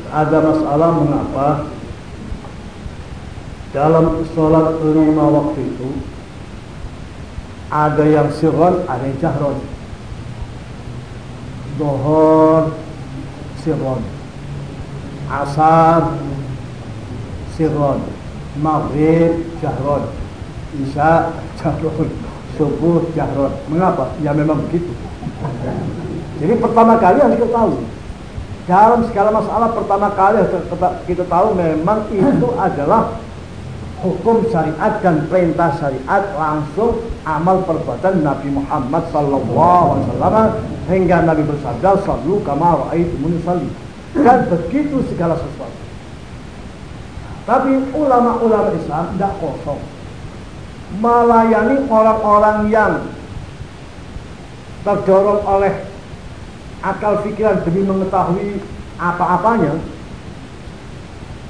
ada masalah mengapa dalam sholat lima waktu itu ada yang sirron, ada yang jahron. Dohor, sirron. Asar, sirron. Maghrib, jahron. Isya, jahron. Subuh, jahron. Mengapa? Ya memang begitu. Jadi pertama kali yang kita tahu dalam segala masalah pertama kali kita tahu memang itu adalah hukum syariat dan perintah syariat langsung amal perbuatan Nabi Muhammad wasallam hingga Nabi bersabda sallu kama raaitumuni salli dan begitu segala sesuatu. Tapi ulama-ulama Islam tidak kosong. Melayani orang-orang yang terdorong oleh akal pikiran demi mengetahui apa-apanya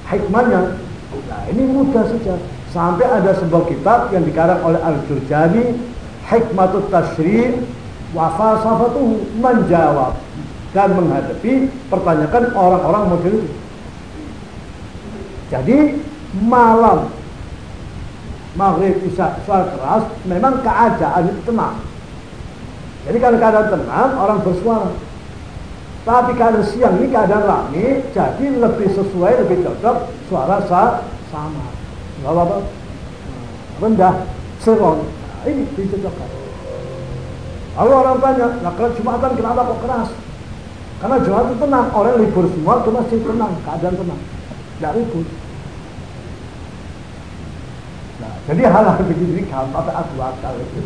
hikmahnya Nah ini mudah saja. Sampai ada sebuah kitab yang dikarang oleh Al-Jurjani, Hikmatut Tashri' wa falsafatuhu menjawab dan menghadapi pertanyaan orang-orang model itu. Jadi malam maghrib isya suara keras memang keadaan itu tenang. Jadi kalau keadaan tenang orang bersuara. Tapi kalau siang ini keadaan rame, jadi lebih sesuai, lebih cocok suara sah, sama. Enggak apa-apa. Rendah, serong. Nah, ini dicocokkan. Lalu orang tanya, nah kalau Jumatan kenapa kok keras? Karena Jumat itu tenang, orang libur semua itu masih tenang, keadaan tenang. Tidak ribut. Nah, jadi hal-hal begini gampang aku akal itu.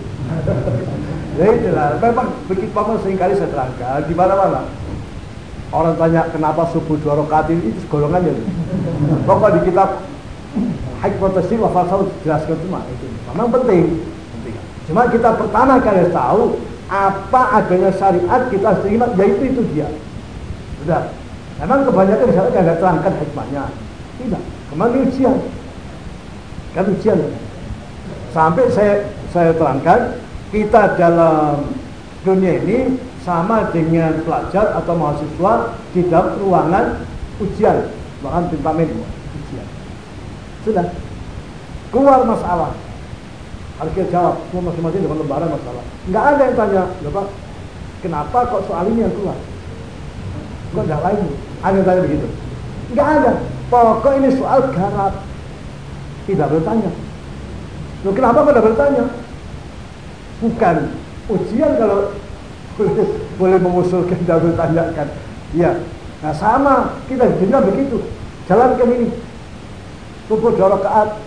[LAUGHS] Jadi memang begitu sering kali saya terangkan di mana-mana Orang tanya kenapa subuh dua rakaat ini itu golongan ya. Pokok di kitab Tasir wa Falsafah jelaskan cuma itu. Memang penting. Cuma kita pertama kali tahu apa adanya syariat kita terima yaitu itu dia. Sudah. Memang kebanyakan misalnya tidak terangkan hikmahnya. Tidak. Kemarin ujian. Kan ujian. Sampai saya saya terangkan kita dalam dunia ini sama dengan pelajar atau mahasiswa di dalam ruangan ujian, ruangan pintamen ujian. Sudah. Keluar masalah. Harus jawab, semua masing-masing dengan lembaran masalah. Enggak ada yang tanya, Bapak, kenapa kok soal ini yang keluar? Kok enggak lain? Ada yang tanya begitu? Enggak ada. Pokok ini soal garap. Tidak bertanya. Loh, kenapa kok tidak bertanya? Bukan ujian kalau boleh, [LAUGHS] boleh mengusulkan dan bertanyakan. Ya, nah sama kita dunia begitu. Jalankan ini. Pukul dua rakaat,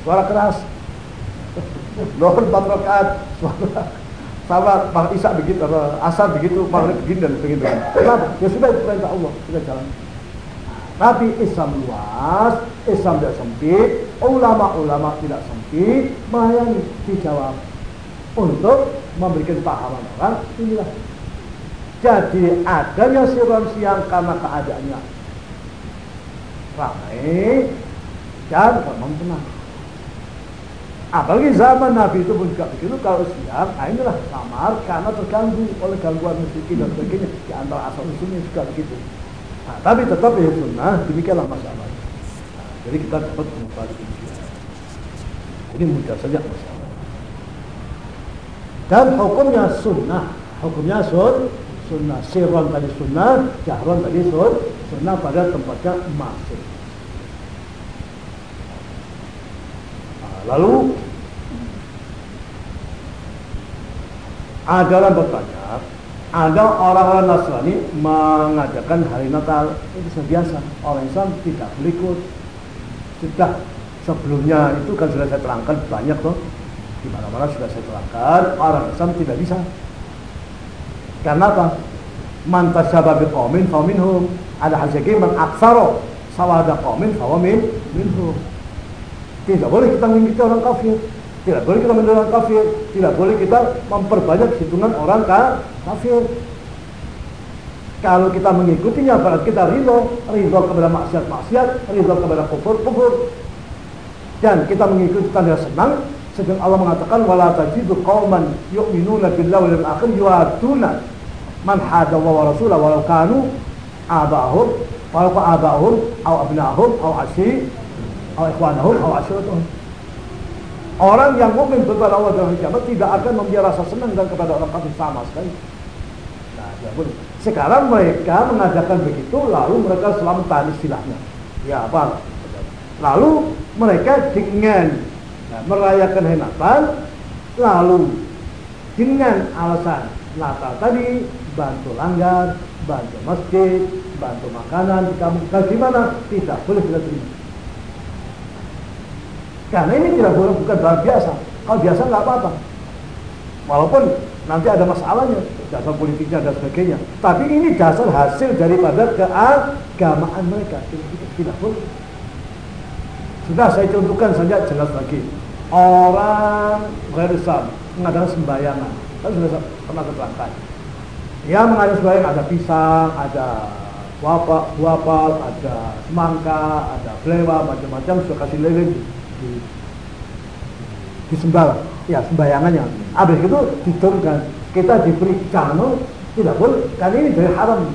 suara keras. [LAUGHS] Lohor empat rakaat, suara [LAUGHS] sama Bang Isa begitu, asal begitu, maghrib begini dan begitu. Kenapa? Ya sudah itu perintah Allah, kita jalan. Tapi Islam luas, Islam tidak sempit, ulama-ulama tidak sempit, melayani dijawab untuk memberikan pahaman orang inilah. Jadi adanya siron siang karena keadaannya ramai dan memang tenang. Apalagi zaman Nabi itu pun juga begitu kalau siang nah inilah samar karena terganggu oleh gangguan musik dan sebagainya di antara asal usulnya juga begitu. Nah, tapi tetap ya sunnah demikianlah masalah. Nah, jadi kita dapat kembali ini mudah saja masalah dan hukumnya sunnah. Hukumnya sun sunnah. Sirron tadi sunnah jahron tadi sun sunnah pada tempatnya masing nah, lalu Ada orang bertanya, ada orang-orang Nasrani mengadakan hari Natal. Itu biasa. Orang Islam tidak boleh ikut. Sudah sebelumnya itu kan sudah saya terangkan banyak tuh di mana-mana sudah saya terangkan orang Islam tidak bisa. Karena apa? Mantas sababi qaumin fa minhum. Ada hadis man aksaro sawada qaumin fa min minhum. Tidak boleh kita mengikuti orang kafir. Tidak boleh kita mengikuti orang kafir. Tidak boleh kita memperbanyak hitungan orang kafir. Kalau kita mengikutinya berarti kita ridho, ridho kepada maksiat-maksiat, ridho kepada kufur-kufur. Dan kita mengikuti tanda senang, sedang Allah mengatakan wala tajidu qauman yu'minuna billahi wal akhir yu'atuna man hada wa rasulahu walau kanu abahum walau abahum atau abnahum atau asyik atau ikhwanahum atau asyiratuhum Orang yang mukmin kepada Allah dan kiamat tidak akan membiarkan rasa senang dan kepada orang kafir sama sekali. Nah, tidak boleh. Sekarang mereka mengadakan begitu, lalu mereka selamatan istilahnya. Ya apa? Lalu mereka dengan nah, merayakan Natal, lalu dengan alasan Natal tadi bantu langgar, bantu masjid, bantu makanan di kampung. Bagaimana? Tidak boleh kita terima. Karena ini tidak boleh bukan hal biasa. Kalau biasa nggak apa-apa. Walaupun nanti ada masalahnya, dasar politiknya dan sebagainya. Tapi ini dasar hasil daripada keagamaan mereka. Tidak boleh. Sudah saya contohkan saja jelas lagi. Orang berislam mengadakan sembayangan. Kan sudah pernah keterangkan. Ya mengadakan sembayangan. Ada pisang, ada wapa, wapal, ada semangka, ada flewa, macam-macam. Sudah kasih lilin di, disembah. Ya sembayangannya. Habis itu diturunkan kita diberi cano tidak boleh. Karena ini dari haram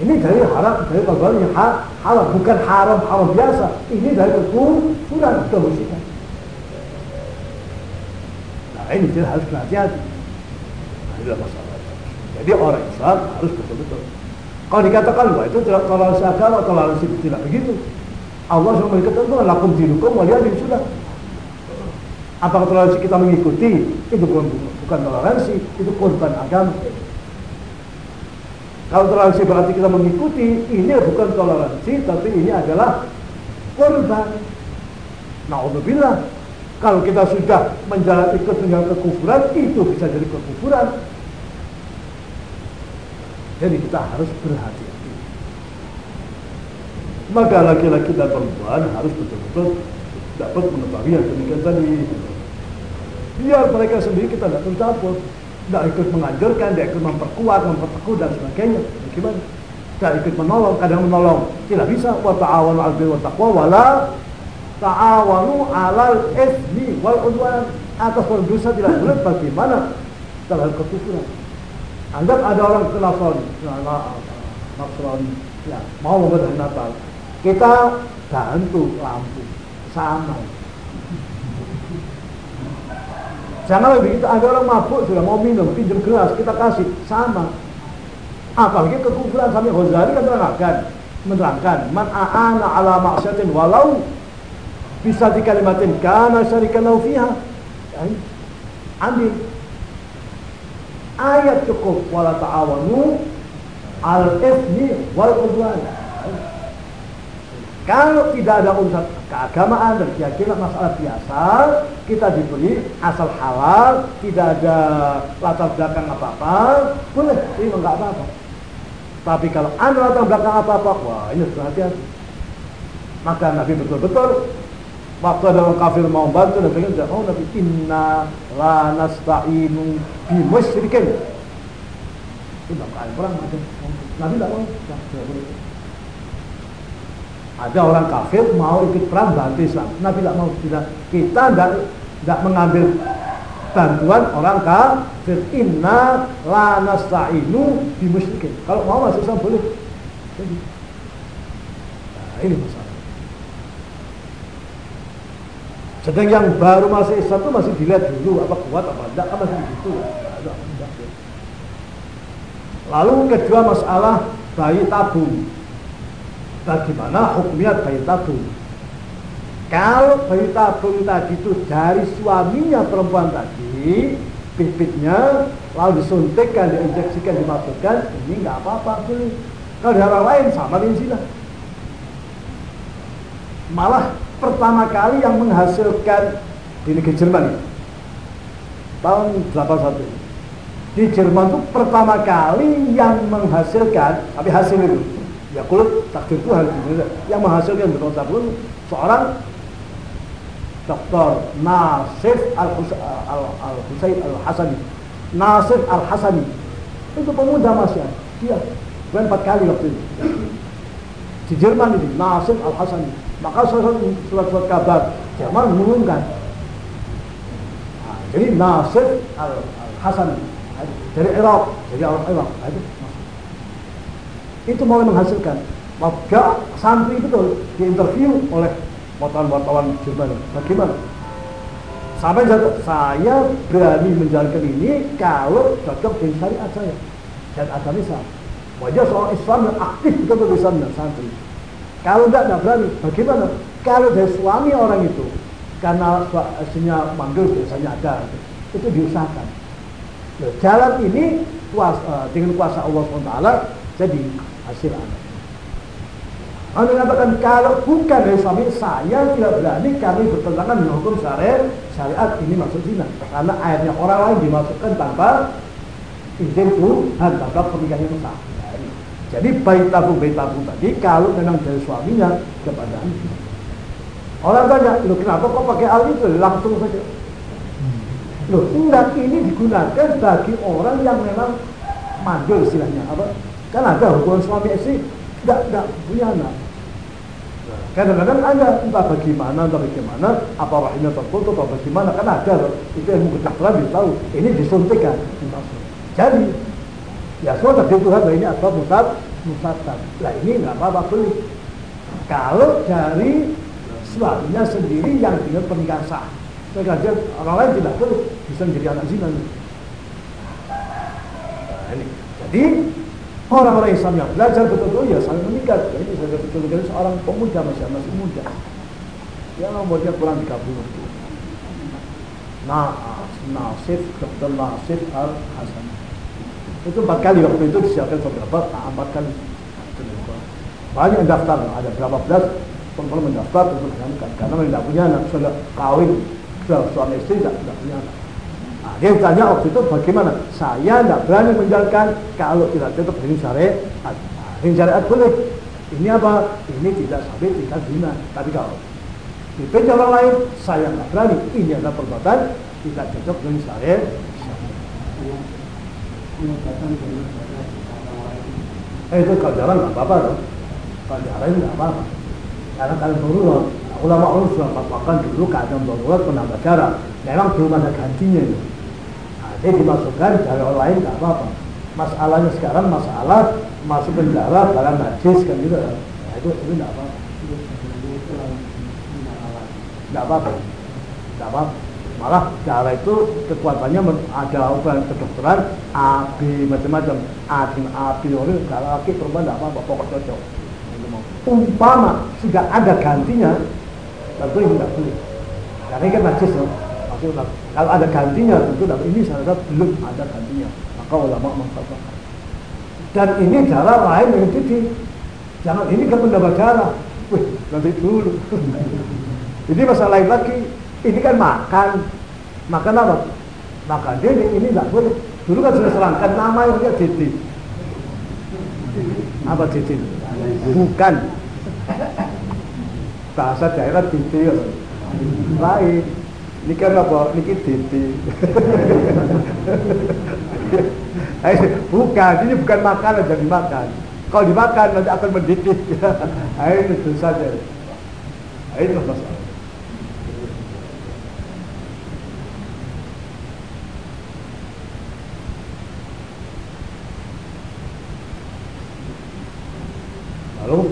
ini dari haram dari perbuatan yang haram bukan haram haram biasa ini dari kekufuran kemusyrikan nah ini jadi harus hati-hati nah inilah masalah jadi orang Islam harus betul-betul kalau dikatakan bahwa itu tidak toleransi agama toleransi tidak begitu Allah sudah ketentuan lakum dinukum waliyadin sudah. Apakah toleransi kita mengikuti? Itu bukan, bukan toleransi, itu korban agama. Kalau toleransi berarti kita mengikuti, ini bukan toleransi, tapi ini adalah korban. Na'udzubillah. Kalau kita sudah menjalani dengan kekufuran, itu bisa jadi kekufuran. Jadi kita harus berhati maka laki-laki dan perempuan harus betul-betul dapat mengetahui yang demikian tadi. Biar mereka sendiri kita tidak tercampur, tidak ikut menganjurkan, tidak ikut memperkuat, memperteguh dan sebagainya. Bagaimana? Tidak ikut menolong, kadang menolong tidak bisa. Wa ta'awanu 'alal birri wat taqwa wala ta'awanu 'alal ismi wal udwan. Atas dosa tidak boleh bagaimana terhadap kekufuran. Anggap ada orang ke Nasrani, Nasrani, ya, mau membedah Natal, kita bantu lampu sama Jangan begitu ada orang mabuk sudah mau minum pinjam gelas kita kasih sama. Apalagi kekufuran sampai Ghazali kan menerangkan menerangkan man aana ala maksiatin walau bisa di kalimatin kana syarikan lau fiha. Ya, ambil ayat cukup wala ta'awanu al ithmi wal udwan kalau tidak ada urusan keagamaan dan keyakinan masalah biasa, kita diberi asal halal, tidak ada latar belakang apa-apa, boleh, ini enggak apa-apa. Tapi kalau ada latar belakang apa-apa, wah ini harus hati-hati. Maka Nabi betul-betul waktu ada orang kafir mau bantu dan pengen oh Nabi inna la nasta'inu bi musyrikin. Itu enggak perang Nabi tidak mau, tidak boleh. Ada orang kafir mau ikut perang bantu Islam. Nabi tidak mau tidak. Kita tidak mengambil bantuan orang kafir. Inna la nasta'inu di musyrikin. Kalau mau masuk Islam boleh. Nah, ini masalah. Sedang yang baru masuk Islam itu masih dilihat dulu apa kuat apa tidak kan masih begitu. Lalu kedua masalah bayi tabung bagaimana hukumnya bayi tabung kalau bayi tabung tadi itu dari suaminya perempuan tadi bibitnya lalu disuntikkan, diinjeksikan, dimasukkan, ini nggak apa-apa boleh. Kalau di orang lain sama dengan zina. Malah pertama kali yang menghasilkan di negeri Jerman tahun 81 di Jerman itu pertama kali yang menghasilkan tapi hasil itu ya kulit takdir Tuhan yang menghasilkan betul betul seorang Dr. Nasif Al Husain Al Hasani Nasif Al Hasani itu pemuda masih dia bukan empat kali waktu itu. Di Jerman ini Nasif Al Hasani maka surat-surat kabar Jerman mengumumkan nah, jadi Nasif Al Hasani dari Irak. Dari orang Irak. Nah, itu itu mulai menghasilkan. Maka santri betul diinterview oleh wartawan-wartawan Jerman. Bagaimana? Sampai jatuh saya berani menjalankan ini kalau cocok dengan syariat saya. Dan agama Islam wajah seorang Islam yang aktif betul di sana santri. Kalau tidak tidak berani. Bagaimana? Kalau dari suami orang itu karena istrinya manggil biasanya ada. Itu diusahakan. Jalan ini eh, dengan kuasa Allah SWT jadi hasil anak anda mengatakan kalau bukan dari suami saya tidak berani kami bertentangan dengan hukum syariat syariat ini masuk zina karena ayatnya orang lain dimasukkan tanpa izin Tuhan tanpa pernikahan yang sah. Jadi bayi tabung bayi tabung tadi kalau memang dari suaminya kepada anak. Orang tanya, lo kenapa kok pakai al itu? Langsung saja. Loh, enggak ini digunakan bagi orang yang memang mandul istilahnya apa? Kan ada hubungan suami istri tidak tidak punya anak. Kadang-kadang ada entah bagaimana, entah bagaimana, apa rahimnya tertutup, atau bagaimana, kan ada itu yang kedokteran bisa tahu. Ini disuntikan. Jadi, ya semua tadi Tuhan ini apa musab, musabtan. Lah ini nggak apa-apa beli. Kalau dari suaminya sendiri yang dengan pernikahan sah, saya orang lain tidak boleh bisa menjadi anak zina. Nah, ini. Jadi Orang-orang Islam yang belajar betul-betul ya saling menikah. Ini saya betul-betul seorang pemuda masih masih muda. Ya umurnya kurang 30. Nah, Nasif, Dr. Nasif Al Hasan. Itu empat kali waktu itu disiapkan beberapa, nah, empat kali. Banyak yang daftar, ada berapa belas perempuan mendaftar untuk karena mereka tidak punya anak, sudah kawin, sudah suami istri tidak punya anak. Nah, dia tanya waktu itu bagaimana? Saya tidak berani menjalankan kalau tidak tetap dengan syariat. Nah, dengan syariat boleh. Ini apa? Ini tidak sampai tingkat zina. Tapi kalau di orang lain, saya tidak berani. Ini adalah perbuatan tidak cocok dengan syariat. Eh itu kalau jalan nggak apa-apa dong. Kalau jalan nggak apa-apa. Karena kalian dulu ulama ulama sudah fatwakan dulu keadaan darurat penambah cara. Memang belum ada gantinya. Nah, dia dimasukkan dari orang lain nggak apa-apa. Masalahnya sekarang masalah masuk penjara dalam najis kan gitu. Nah, itu itu nggak apa-apa. Nggak apa-apa. Apa-apa. Malah darah itu kekuatannya ada ukuran kedokteran A, B, macam-macam. A A, B, orang darah laki perempuan nggak apa-apa, pokok cocok. Umpama sudah ada gantinya, tentu ini tidak boleh. Karena ini kan najis loh. Maksudnya, kalau ada gantinya tentu tidak. Ini saya belum ada gantinya. Maka ulama mengatakan. Dan ini cara lain yang jadi Jangan ini kan mendapat cara. Wih, nanti dulu. [LAUGHS] ini masalah lain lagi. Ini kan makan. Makan apa? Makan ini, ini tidak boleh. Dulu kan sudah serangkan nama yang dia Didi. Apa Didi? Bukan. Bahasa daerah titi lain. Ini kan apa? Ini titi [LAUGHS] bukan. Ini bukan makan jadi makan. Kalau dimakan nanti akan mendidih. [LAUGHS] Ini itu saja. Itu masalah lalu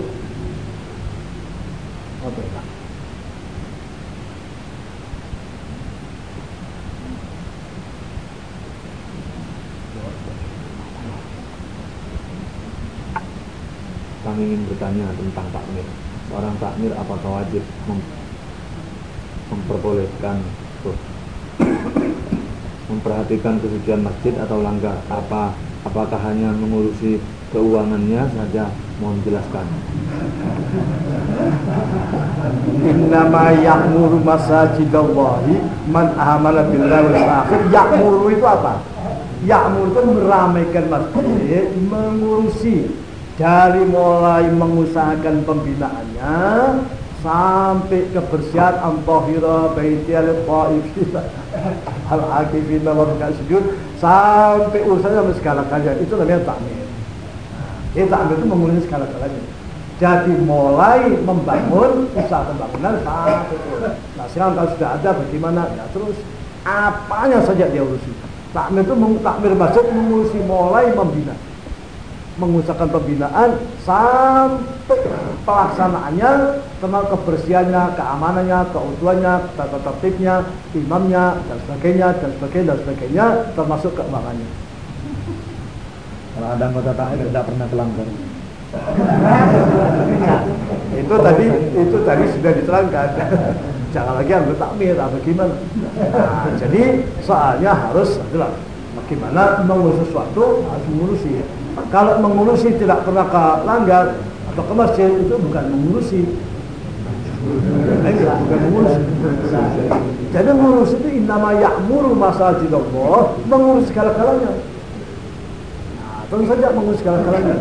bertanya tentang takmir. Seorang takmir apakah wajib mem memperbolehkan tuh, memperhatikan kesucian masjid atau langgar apa apakah hanya mengurusi keuangannya saja mohon jelaskan Innama ya'muru masajidallahi man amala billahi wal akhir. Itu apa? Ya'muru itu meramaikan masjid, mengurusi dari mulai mengusahakan pembinaannya sampai kebersihan antahira baitial ta'ifin [LAUGHS] al akifin wa sujud sampai urusannya sampai segala kalian itu namanya takmir. Jadi takmir itu mengurusi segala kalian. Jadi mulai membangun usaha pembangunan sampai. Nah sekarang kalau sudah ada bagaimana? Ya terus apanya saja dia urusi. Takmir itu takmir masjid mengurusi mulai membina mengusahakan pembinaan sampai pelaksanaannya tentang kebersihannya, keamanannya, keutuhannya, tata tertibnya, imamnya dan sebagainya dan sebagainya dan sebagainya termasuk keuangannya. Kalau ada anggota takmir tidak pernah kelanggar. itu tadi itu tadi sudah diterangkan. Jangan lagi anggota takmir apa gimana. Nah, jadi soalnya harus adalah bagaimana mengurus sesuatu harus mengurusi kalau mengurusi tidak pernah ke langgar atau ke masjid itu bukan mengurusi. Enggak, bukan mengurusi. Jadi mengurus itu innama ya'muru masajidallah, mengurus segala-galanya. Nah, tentu saja mengurus segala-galanya.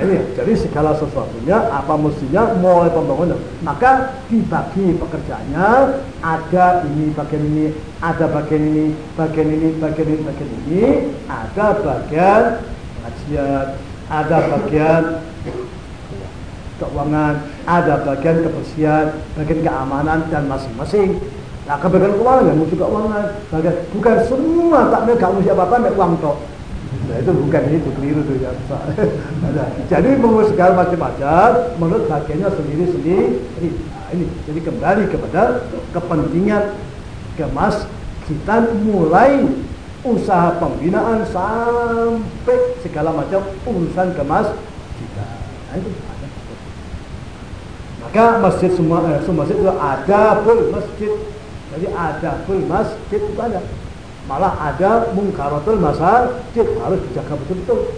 Ini, jadi segala sesuatunya apa mestinya mulai pembangunan. Maka dibagi pekerjaannya, ada ini bagian ini, ada bagian ini, bagian ini, bagian ini, bagian ini, ada bagian pengajian, ada bagian keuangan, ada bagian kebersihan, bagian keamanan dan masing-masing. Nah, kebagian keuangan ya mesti keuangan, bagian bukan semua tak kamu siapa apa uang tok. Nah itu bukan itu keliru tuh ya. [LAUGHS] jadi mengurus segala macam-macam menurut bagiannya sendiri-sendiri. Nah, ini jadi kembali kepada kepentingan kemas kita mulai usaha pembinaan sampai segala macam urusan kemas kita. Nah, itu ada. Maka masjid semua eh, semua masjid itu ada pun masjid. Jadi ada pun masjid itu ada malah ada mungkaratul masajid harus dijaga betul-betul.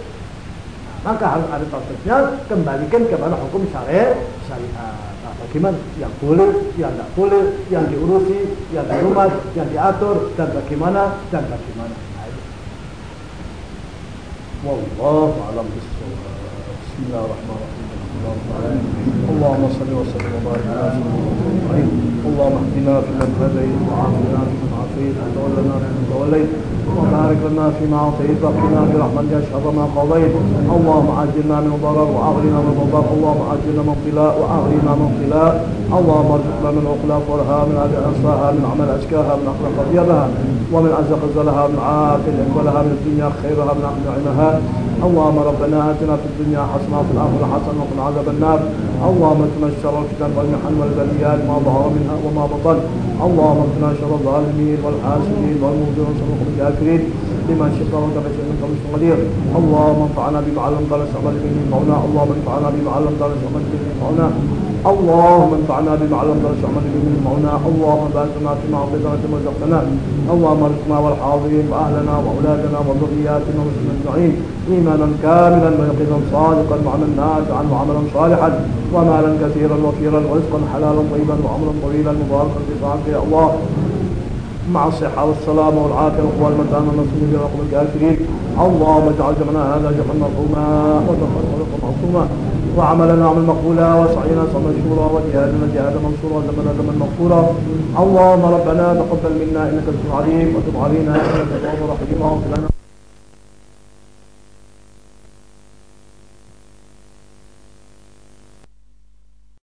Nah, maka harus ada tertibnya kembalikan kepada hukum syariat syariat. Nah, bagaimana? Yang boleh yang tidak boleh yang diurusi yang di rumah yang diatur dan bagaimana dan bagaimana. Nah, Wallahu a'lam. Bismillahirrahmanirrahim. اللهم صل وسلم وبارك على سيدنا اللهم اهدنا فيمن هديت وعافنا فيمن عافيت. وتولنا فيمن توليت. وبارك لنا فيما أعطيت وقنا برحمتك شر ما قضيت. اللهم أجرنا من ضرر وأغرنا من ضرر اللهم أجرنا من ابتلاء وأغرنا من ابتلاء اللهم ارزقنا من عقلا قرها من عدل أنصاها من عمل اشكاها من أخلاق اطيبها ومن أزق زلها من عافل اقبلها من الدنيا خيرها من أقل نعمها. اللهم ربنا آتنا في الدنيا حسنة وفي الآخرة حسنة وقنا عذاب النار. اللهم اتنا شر الفتن والمحن والبليات ما ظهر منها وما بطن. اللهم اتنا شر الظالمين والحاسدين والمبدلين وشر الكافرين لمن شئت وانت بشيء منك مش قدير. اللهم انفعنا بما علمتنا نسأل به ينفعنا اللهم انفعنا بما علمتنا نسأل به ينفعنا اللهم انفعنا بما علمتنا نسأل به ينفعنا اللهم لنا فيما اعطيتنا فيما رزقتنا اللهم ارزقنا والحاضرين وأهلنا وأولادنا وذرياتنا ومسلمين أجمعين. إيمانا كاملا ويقينا صادقا وعملا نافعا وعملا صالحا. ومالا كثيرا وفيرا ورزقا حلالا طيبا وعمرا طويلا مباركا في طاعتك يا الله. مع الصحة والسلامة والعافية والقوى المتانة والنصر من رقم الكافرين. اللهم اجعل جمعنا هذا جمعا مرحوما وتفرقا معصوما وعملنا عمل مقبولا وسعينا سعيا مشكورا وجهادنا جهادا منصورا وزمنا زمنا مغفورا اللهم ربنا تقبل منا إنك أنت العليم وتب علينا إنك التواب الرحيم. واغفر لنا